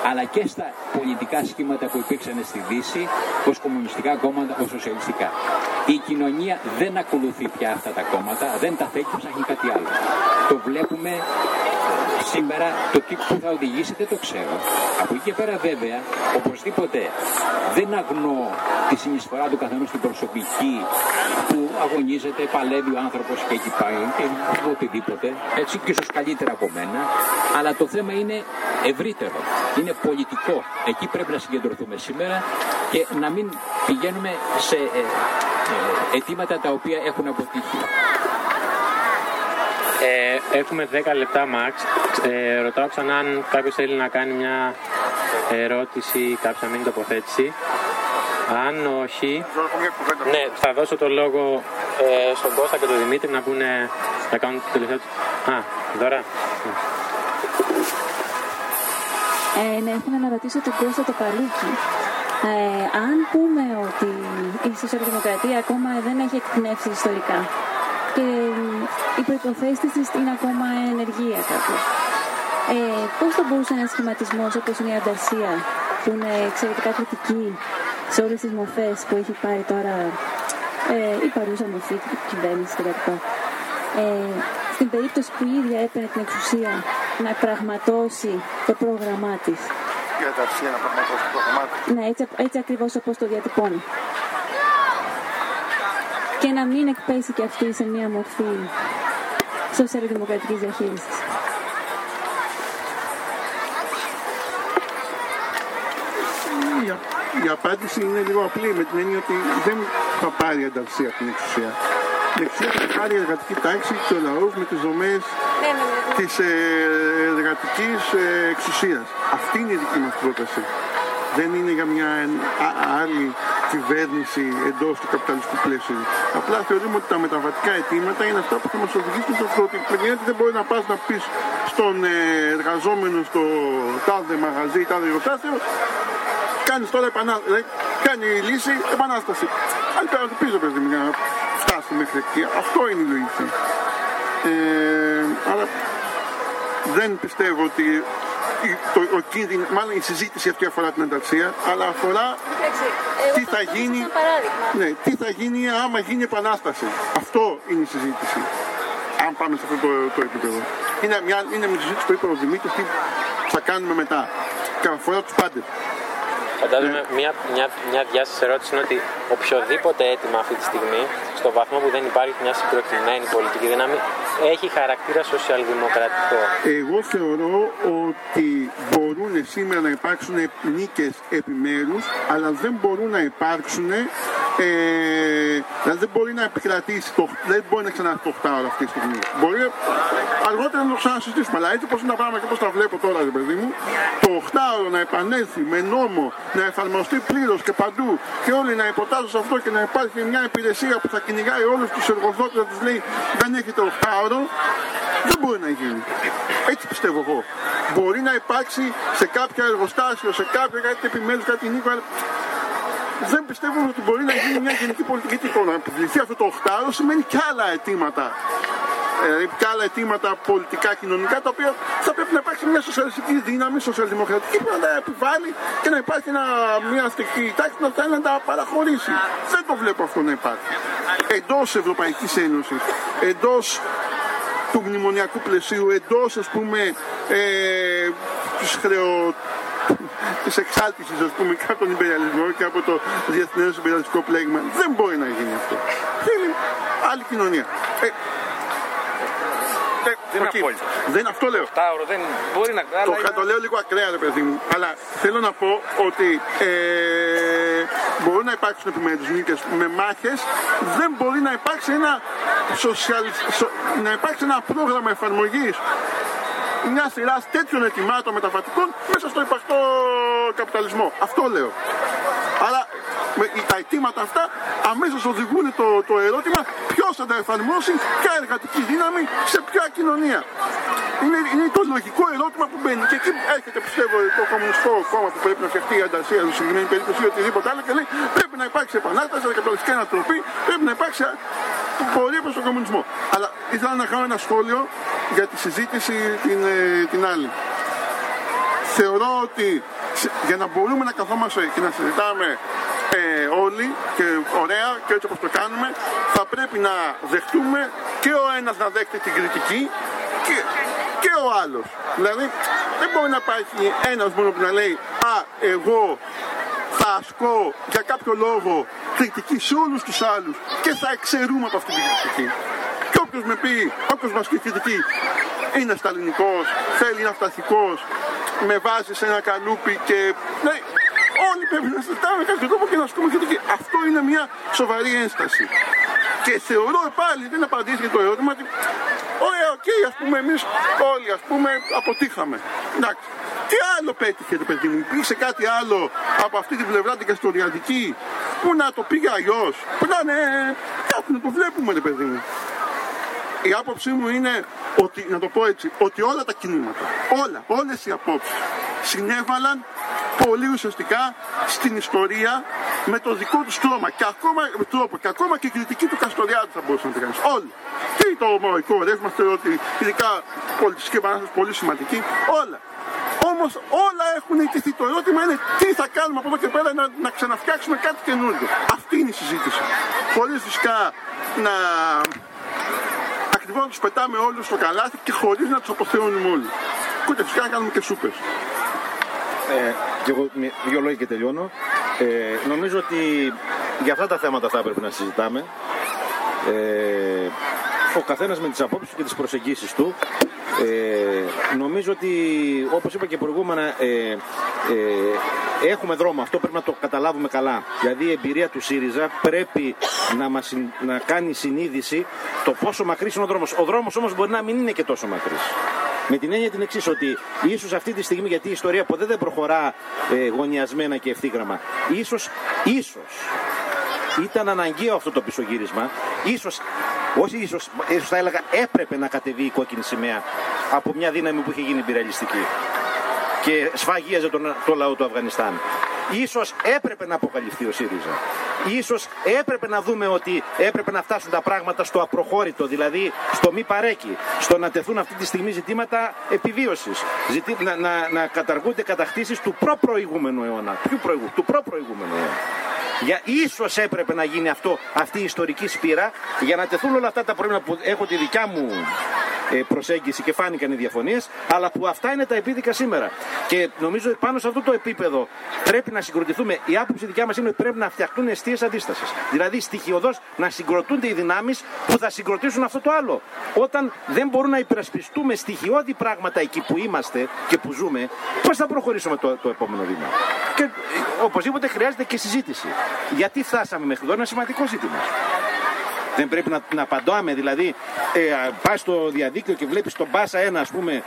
αλλά και στα πολιτικά σχήματα που υπήρξαν στη Δύση, ως κομμουνιστικά κόμματα, ως σοσιαλιστικά. Η κοινωνία δεν ακολουθεί πια αυτά τα κόμματα, δεν τα θέλει και ψάχνει κάτι άλλο. Το βλέπουμε σήμερα το τι που θα οδηγήσει δεν το ξέρω. Από εκεί και πέρα βέβαια, οπωσδήποτε δεν αγνώ τη συνεισφορά του καθενός στην προσωπική που αγωνίζεται, παλεύει ο άνθρωπος και εκεί πάει και οτιδήποτε, έτσι και ίσως καλύτερα από μένα. Αλλά το θέμα είναι ευρύτερο, είναι πολιτικό. Εκεί πρέπει να συγκεντρωθούμε σήμερα και να μην πηγαίνουμε σε ε, ε, αιτήματα τα οποία έχουν αποτύχει. Ε, έχουμε 10 λεπτά max. Ε, ρωτάω ξανά αν κάποιος θέλει να κάνει μια ερώτηση, κάποια μήνυ τοποθέτηση. Αν όχι, ναι, θα δώσω το λόγο ε, στον Κώστα και τον Δημήτρη να, πούνε, να κάνουν το τελευταίο τους. Α, δώρα. Ε, ναι, ήθελα να ρωτήσω τον Κώστα το Παλούκι. Ε, αν πούμε ότι η σοσιαλδημοκρατία ακόμα δεν έχει εκπνεύσει ιστορικά και οι προϋποθέσεις της είναι ακόμα ενεργεία κάπως. Ε, πώς θα μπορούσε ένας σχηματισμός όπως είναι η ανταρσία που είναι εξαιρετικά κριτική σε όλες τις μορφές που έχει πάρει τώρα ε, η παρούσα μορφή του κυβέρνησης κτλ. Ε, στην περίπτωση που η ίδια έπαιρνε την εξουσία να πραγματώσει το πρόγραμμά της; Η ανταρσία να πραγματώσει το πρόγραμμά της. Ναι, έτσι, έτσι ακριβώς όπως το διατυπώνει και να μην εκπέσει και αυτή σε μια μορφή σοσιαλδημοκρατικής διαχείρισης. Η απάντηση είναι λίγο απλή με την έννοια ότι δεν θα πάρει ανταρσία από την εξουσία. Η εξουσία θα πάρει η εργατική τάξη και ο λαός με τις δομές της εργατικής εξουσίας. Αυτή είναι η δική μας πρόταση. Δεν είναι για μια άλλη κυβέρνηση εντός του καπιταλιστικού πλαίσιου. Απλά θεωρούμε ότι τα μεταβατικά αιτήματα είναι αυτά που θα μας οδηγήσουν στο ότι δεν μπορεί να πας να πεις στον ε, εργαζόμενο στο τάδε μαγαζί, τάδε εργοστάσιο, κάνεις τώρα επανάληψη. Ποια είναι η λύση, επανάσταση. Αν πέρα το πίσω, παιδί μου, για να φτάσει μέχρι εκεί. Αυτό είναι η λογική. Ε, αλλά δεν πιστεύω ότι η- το, ο κίνδυνο, μάλλον η συζήτηση αυτή αφορά την ανταξία, αλλά αφορά τι θα γίνει, ναι, τι θα γίνει άμα γίνει επανάσταση. Αυτό είναι η συζήτηση. Αν πάμε σε αυτό το, το επίπεδο. Είναι μια, είναι μια συζήτηση που είπε ο Δημήτρης τι θα κάνουμε μετά. Και αφορά τους πάντες. Φαντάζομαι μια, μια, μια διάσταση ερώτηση είναι ότι οποιοδήποτε αίτημα αυτή τη στιγμή, στο βαθμό που δεν υπάρχει μια συγκροτημένη πολιτική δύναμη, έχει χαρακτήρα σοσιαλδημοκρατικό. Εγώ θεωρώ ότι μπορούν σήμερα να υπάρξουν νίκες επιμέρους, αλλά δεν μπορούν να υπάρξουν, ε, δηλαδή δεν μπορεί να επικρατήσει, το, δεν μπορεί να ξανάρθει το 8 αυτή τη στιγμή. Μπορεί αργότερα να το ξανασυζητήσουμε, αλλά έτσι όπως είναι τα πράγματα και όπως τα βλέπω τώρα, ρε παιδί μου, το 8 να επανέλθει με νόμο, να εφαρμοστεί πλήρως και παντού και όλοι να υποτάσσουν σε αυτό και να υπάρχει μια υπηρεσία που θα κυνηγάει όλους τους εργοδότες να τους λέει δεν έχετε 8 δεν μπορεί να γίνει. Έτσι πιστεύω εγώ. Μπορεί να υπάρξει σε κάποια εργοστάσιο, σε κάποια κάτι επιμέρους, κάτι νίκο, αλλά δεν πιστεύω ότι μπορεί να γίνει μια γενική πολιτική. Γιατί το να επιβληθεί αυτό το 8 σημαίνει και άλλα αιτήματα. Ε, και άλλα αιτήματα πολιτικά, κοινωνικά, τα οποία θα πρέπει να υπάρξει μια σοσιαλιστική δύναμη, σοσιαλδημοκρατική, που να τα επιβάλλει και να υπάρχει ένα, μια αστική τάξη που να θέλει να τα παραχωρήσει. Δεν το βλέπω αυτό να υπάρχει. Εντός Ευρωπαϊκής Ένωσης, εντός του μνημονιακού πλαισίου, εντός ας πούμε ε, της χρεο... της εξάρτησης ας πούμε και από τον ιμπεριαλισμό και από το διεθνές ιμπεριαλιστικό πλέγμα. Δεν μπορεί να γίνει αυτό. Θέλει άλλη κοινωνία. Ε, ε, Δεν είναι οκ. απόλυτο. δεν αυτό λέω Τάωρο δεν μπορεί να το, αλλά κα- το λέω λίγο ακραία ρε παιδί μου, αλλά θέλω να πω ότι ε, μπορεί να υπάρξουν επιμέρους νίκες με μάχες, δεν μπορεί να υπάρξει ένα, social, σο- να υπάρξει ένα πρόγραμμα εφαρμογής μια σειρά τέτοιων ετοιμάτων μεταβατικών μέσα στο υπαρκτό καπιταλισμό. Αυτό λέω. Αλλά με, τα αιτήματα αυτά αμέσως οδηγούν το, το ερώτημα ποιος θα τα εφαρμόσει, ποια εργατική δύναμη, σε ποια κοινωνία. Είναι, είναι το λογικό ερώτημα που μπαίνει. Και εκεί έρχεται, πιστεύω, το Κομμουνιστικό Κόμμα που πρέπει να φτιαχτεί η αντασία στη συγκεκριμένη περίπτωση ή οτιδήποτε άλλο και λέει πρέπει να υπάρξει επανάσταση, καπιταλιστική ανατροπή, πρέπει να υπάρξει α- πορεία προς τον κομμουνισμό. Αλλά ήθελα να κάνω ένα σχόλιο για τη συζήτηση την, ε, την άλλη. Θεωρώ ότι σε- για να μπορούμε να καθόμαστε και να συζητάμε ε, όλοι και ωραία και έτσι όπως το κάνουμε θα πρέπει να δεχτούμε και ο ένας να δέχεται την κριτική και, και ο άλλος. Δηλαδή δεν μπορεί να υπάρχει ένας μόνο που να λέει «Α, εγώ θα ασκώ για κάποιο λόγο κριτική σε όλους τους άλλους και θα εξαιρούμε από αυτή την κριτική». Και όποιος με πει, όποιος μας πει κριτική είναι σταλινικός, θέλει να αυταθικός, με βάζει σε ένα καλούπι και ναι, όλοι πρέπει να συζητάμε κάποιο τρόπο και να ασκούμε κριτική. Αυτό είναι μια σοβαρή ένσταση. Και θεωρώ πάλι, δεν απαντήσει το ερώτημα ότι ωραία, οκ, ας πούμε εμείς όλοι ας πούμε αποτύχαμε. Εντάξει. Τι άλλο πέτυχε ρε παιδί μου, υπήρξε κάτι άλλο από αυτή την πλευρά την καστοριαδική που να το πήγε αλλιώς, που να είναι κάτι να το βλέπουμε ρε παιδί μου η άποψή μου είναι ότι, να το πω έτσι, ότι όλα τα κινήματα, όλα, όλες οι απόψεις συνέβαλαν πολύ ουσιαστικά στην ιστορία με το δικό του τρόμα και ακόμα, τρόπο και ακόμα και η κριτική του Καστοριάδη θα μπορούσε να την κάνει. Όλοι. Και το ομορφικό ρεύμα, θεωρώ ότι ειδικά πολιτιστική επανάσταση πολύ σημαντική. Όλα. Όμως όλα έχουν ετηθεί. Το ερώτημα είναι τι θα κάνουμε από εδώ και πέρα να, να ξαναφτιάξουμε κάτι καινούργιο. Αυτή είναι η συζήτηση. Χωρίς φυσικά να ακριβώς να τους πετάμε όλους στο καλάθι και χωρίς να τους αποθεώνουμε όλοι. Και ούτε φυσικά να κάνουμε και σούπες. Ε, και εγώ με δύο λόγια και τελειώνω. Ε, νομίζω ότι για αυτά τα θέματα θα έπρεπε να συζητάμε. Ε, ο καθένας με τις απόψεις του και τις προσεγγίσεις του. Ε, νομίζω ότι όπως είπα και προηγούμενα ε, ε, έχουμε δρόμο. Αυτό πρέπει να το καταλάβουμε καλά. Δηλαδή η εμπειρία του ΣΥΡΙΖΑ πρέπει να, μας, συν- να κάνει συνείδηση το πόσο μακρύς είναι ο δρόμος. Ο δρόμος όμως μπορεί να μην είναι και τόσο μακρύς. Με την έννοια την εξής, ότι ίσως αυτή τη στιγμή, γιατί η ιστορία ποτέ δεν προχωρά ε, γωνιασμένα και ευθύγραμμα, ίσως, ίσως, ήταν αναγκαίο αυτό το πισωγύρισμα, ίσως, όχι ίσως, ίσως θα έλεγα έπρεπε να κατεβεί η κόκκινη σημαία από μια δύναμη που είχε γίνει υπηρελιστική και σφαγίαζε τον, το λαό του Αφγανιστάν. Ίσως έπρεπε να αποκαλυφθεί ο ΣΥΡΙΖΑ. Ίσως έπρεπε να δούμε ότι έπρεπε να φτάσουν τα πράγματα στο απροχώρητο, δηλαδή στο μη παρέκει, στο να τεθούν αυτή τη στιγμή ζητήματα επιβίωσης, να, να, να καταργούνται κατακτήσεις του προ-προηγούμενου αιώνα. Ποιου προηγού, του προ-προηγούμενου αιώνα. Για ίσως έπρεπε να γίνει αυτό, αυτή η ιστορική σπήρα για να τεθούν όλα αυτά τα προβλήματα που έχω τη δικιά μου ε, προσέγγιση και φάνηκαν οι διαφωνίες, αλλά που αυτά είναι τα επίδικα σήμερα. Και νομίζω ότι πάνω σε αυτό το επίπεδο πρέπει να συγκροτηθούμε. Η άποψη δικιά μας είναι ότι πρέπει να φτιαχτούν αιστείες αντίστασης. Δηλαδή στοιχειοδός να συγκροτούνται οι δυνάμεις που θα συγκροτήσουν αυτό το άλλο. Όταν δεν μπορούν να υπερασπιστούμε στοιχειώδη πράγματα εκεί που είμαστε και που ζούμε, πώς θα προχωρήσουμε το, το επόμενο βήμα. Και ε, οπωσδήποτε χρειάζεται και συζήτηση. Γιατί φτάσαμε μέχρι εδώ, ένα σημαντικό ζήτημα. Δεν πρέπει να, να απαντάμε, δηλαδή ε, πας στο διαδίκτυο και βλέπεις τον Πάσα ένα, ας πούμε,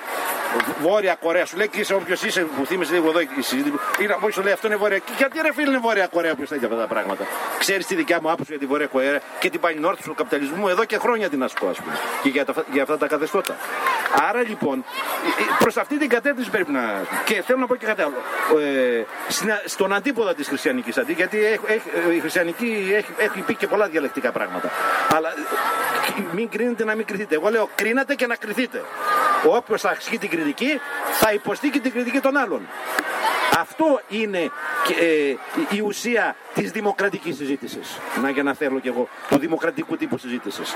Βόρεια Κορέα. Σου λέει και είσαι όποιος είσαι που θύμισε λίγο εδώ η συζήτηση. Είναι από σου λέει αυτό είναι Βόρεια. Και γιατί ρε φίλε είναι Βόρεια Κορέα που θέλει αυτά τα πράγματα. Ξέρεις τη δικιά μου άποψη για τη Βόρεια Κορέα και την πανινόρθωση του καπιταλισμού εδώ και χρόνια την ασκώ, ας πούμε. Και για, τα, για αυτά τα καθεστώτα. Άρα λοιπόν, προς αυτή την κατεύθυνση πρέπει να. Και θέλω να πω και κάτι άλλο. Ε, στον αντίποδα της χριστιανικής αντί, γιατί έχει, έχει, η χριστιανική έχει, έχει πει και πολλά διαλεκτικά πράγματα. Αλλά μην κρίνετε να μην κρυθείτε. Εγώ λέω κρίνατε και να κρυθείτε. Όποιος θα ασκεί την κριτική θα υποστεί και την κριτική των άλλων. Αυτό είναι ε, η ουσία της δημοκρατικής συζήτησης. Να για να θέλω κι εγώ, του δημοκρατικού τύπου συζήτησης.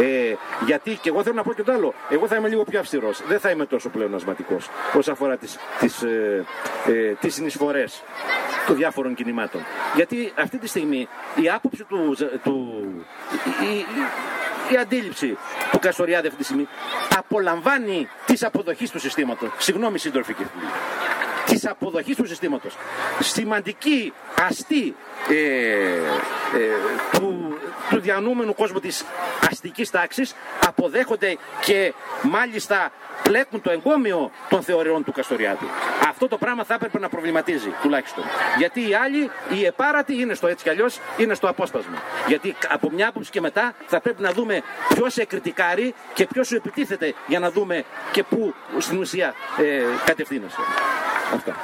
Ε, γιατί και εγώ θέλω να πω και το άλλο. Εγώ θα είμαι λίγο πιο αυστηρός. Δεν θα είμαι τόσο πλέον ασματικός όσον αφορά τις, τις, ε, ε, τις συνεισφορές των διάφορων κινημάτων. Γιατί αυτή τη στιγμή η άποψη του, του η, η αντίληψη του Καστοριάδη αυτή τη στιγμή απολαμβάνει της αποδοχής του συστήματος. Συγγνώμη, σύντροφοι και φίλοι. Της αποδοχής του συστήματος. Σημαντική αστή ε, ε, του, του διανούμενου κόσμου της αστικής τάξης αποδέχονται και μάλιστα πλέκουν το εγκόμιο των θεωριών του Καστοριάδη. Αυτό το πράγμα θα έπρεπε να προβληματίζει τουλάχιστον. Γιατί οι άλλοι, οι επάρατοι είναι στο έτσι κι αλλιώς, είναι στο απόσπασμα. Γιατί από μια άποψη και μετά θα πρέπει να δούμε ποιος σε κριτικάρει και ποιος σου επιτίθεται για να δούμε και πού στην ουσία ε, κατευθύνεσαι. Αυτά.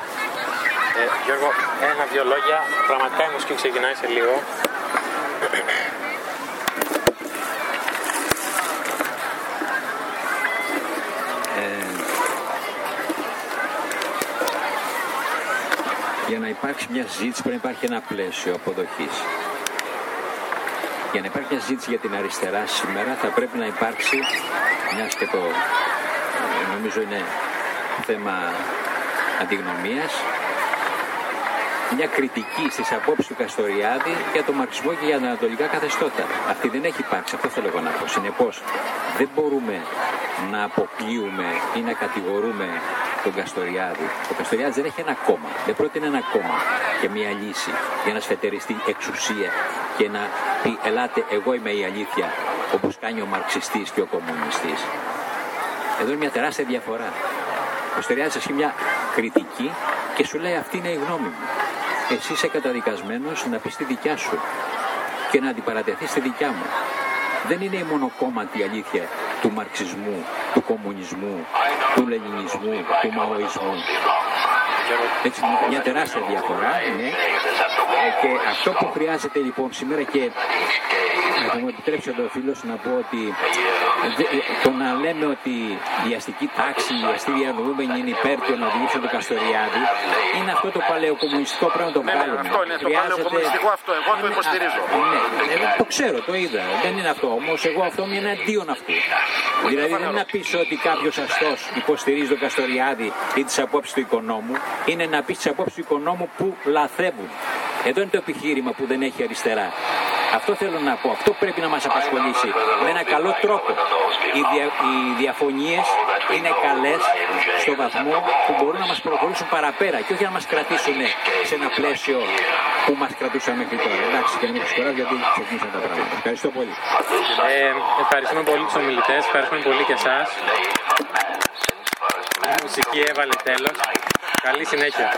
Ε, Γιώργο, ένα-δυο λόγια. Πραγματικά η μουσική ξεκινάει σε λίγο. για να υπάρξει μια συζήτηση πρέπει να υπάρχει ένα πλαίσιο αποδοχής. Για να υπάρχει μια συζήτηση για την αριστερά σήμερα θα πρέπει να υπάρξει, μιας και το ε, νομίζω είναι θέμα αντιγνωμίας, μια κριτική στις απόψεις του Καστοριάδη για τον μαρξισμό και για τα ανατολικά καθεστώτα. Αυτή δεν έχει υπάρξει, αυτό θέλω εγώ να πω. Συνεπώς, δεν μπορούμε να αποκλείουμε ή να κατηγορούμε τον Καστοριάδη. Ο Καστοριάδης δεν έχει ένα κόμμα. Δεν πρότεινε ένα κόμμα και μια λύση για να σφετεριστεί εξουσία και να πει ελάτε εγώ είμαι η αλήθεια όπως κάνει ο μαρξιστής και ο κομμουνιστής. Εδώ είναι μια τεράστια διαφορά. Ο Καστοριάδης έχει μια κριτική και σου λέει αυτή είναι η γνώμη μου. Εσύ είσαι καταδικασμένος να πεις τη δικιά σου και να αντιπαρατεθείς στη δικιά μου. Δεν είναι η μονοκόμματη αλήθεια του μαρξισμού, του κομμουνισμού, του λενινισμού, του μαοισμού. Έτσι, μια τεράστια διαφορά είναι ε, και αυτό που χρειάζεται λοιπόν σήμερα και θα μου επιτρέψει ο φίλος να πω ότι το να λέμε ότι η αστική τάξη, η αστή διανοούμενη είναι υπέρ του να οδηγήσουν το Καστοριάδη, είναι αυτό το παλαιοκομμουνιστικό πράγμα το βγάλουμε. Ναι, αυτό είναι το παλαιοκομμουνιστικό αυτό, εγώ το υποστηρίζω. Ναι, ναι, το ξέρω, το είδα. Δεν είναι αυτό όμως. Εγώ αυτό μου είναι αντίον αυτού. Δηλαδή δεν είναι να πεις ότι κάποιος αστός υποστηρίζει τον Καστοριάδη ή τις απόψεις του οικονόμου, είναι να πεις τις απόψεις του οικονόμου που λαθεύουν. Εδώ είναι το επιχείρημα που δεν έχει αριστερά. Αυτό θέλω να πω. Αυτό πρέπει να μας απασχολήσει με ένα καλό τρόπο. Οι, δια, οι διαφωνίες είναι καλές στο βαθμό που μπορούν να μας προχωρήσουν παραπέρα και όχι να μας κρατήσουν σε ένα πλαίσιο που μας κρατούσαν μέχρι τώρα. Εντάξει, και να μην σχολάω γιατί ξεκίνησαν τα πράγματα. Ευχαριστώ πολύ. Ε, ευχαριστούμε πολύ τους ομιλητές, ευχαριστούμε πολύ και εσάς. Η μουσική έβαλε τέλος. Καλή συνέχεια.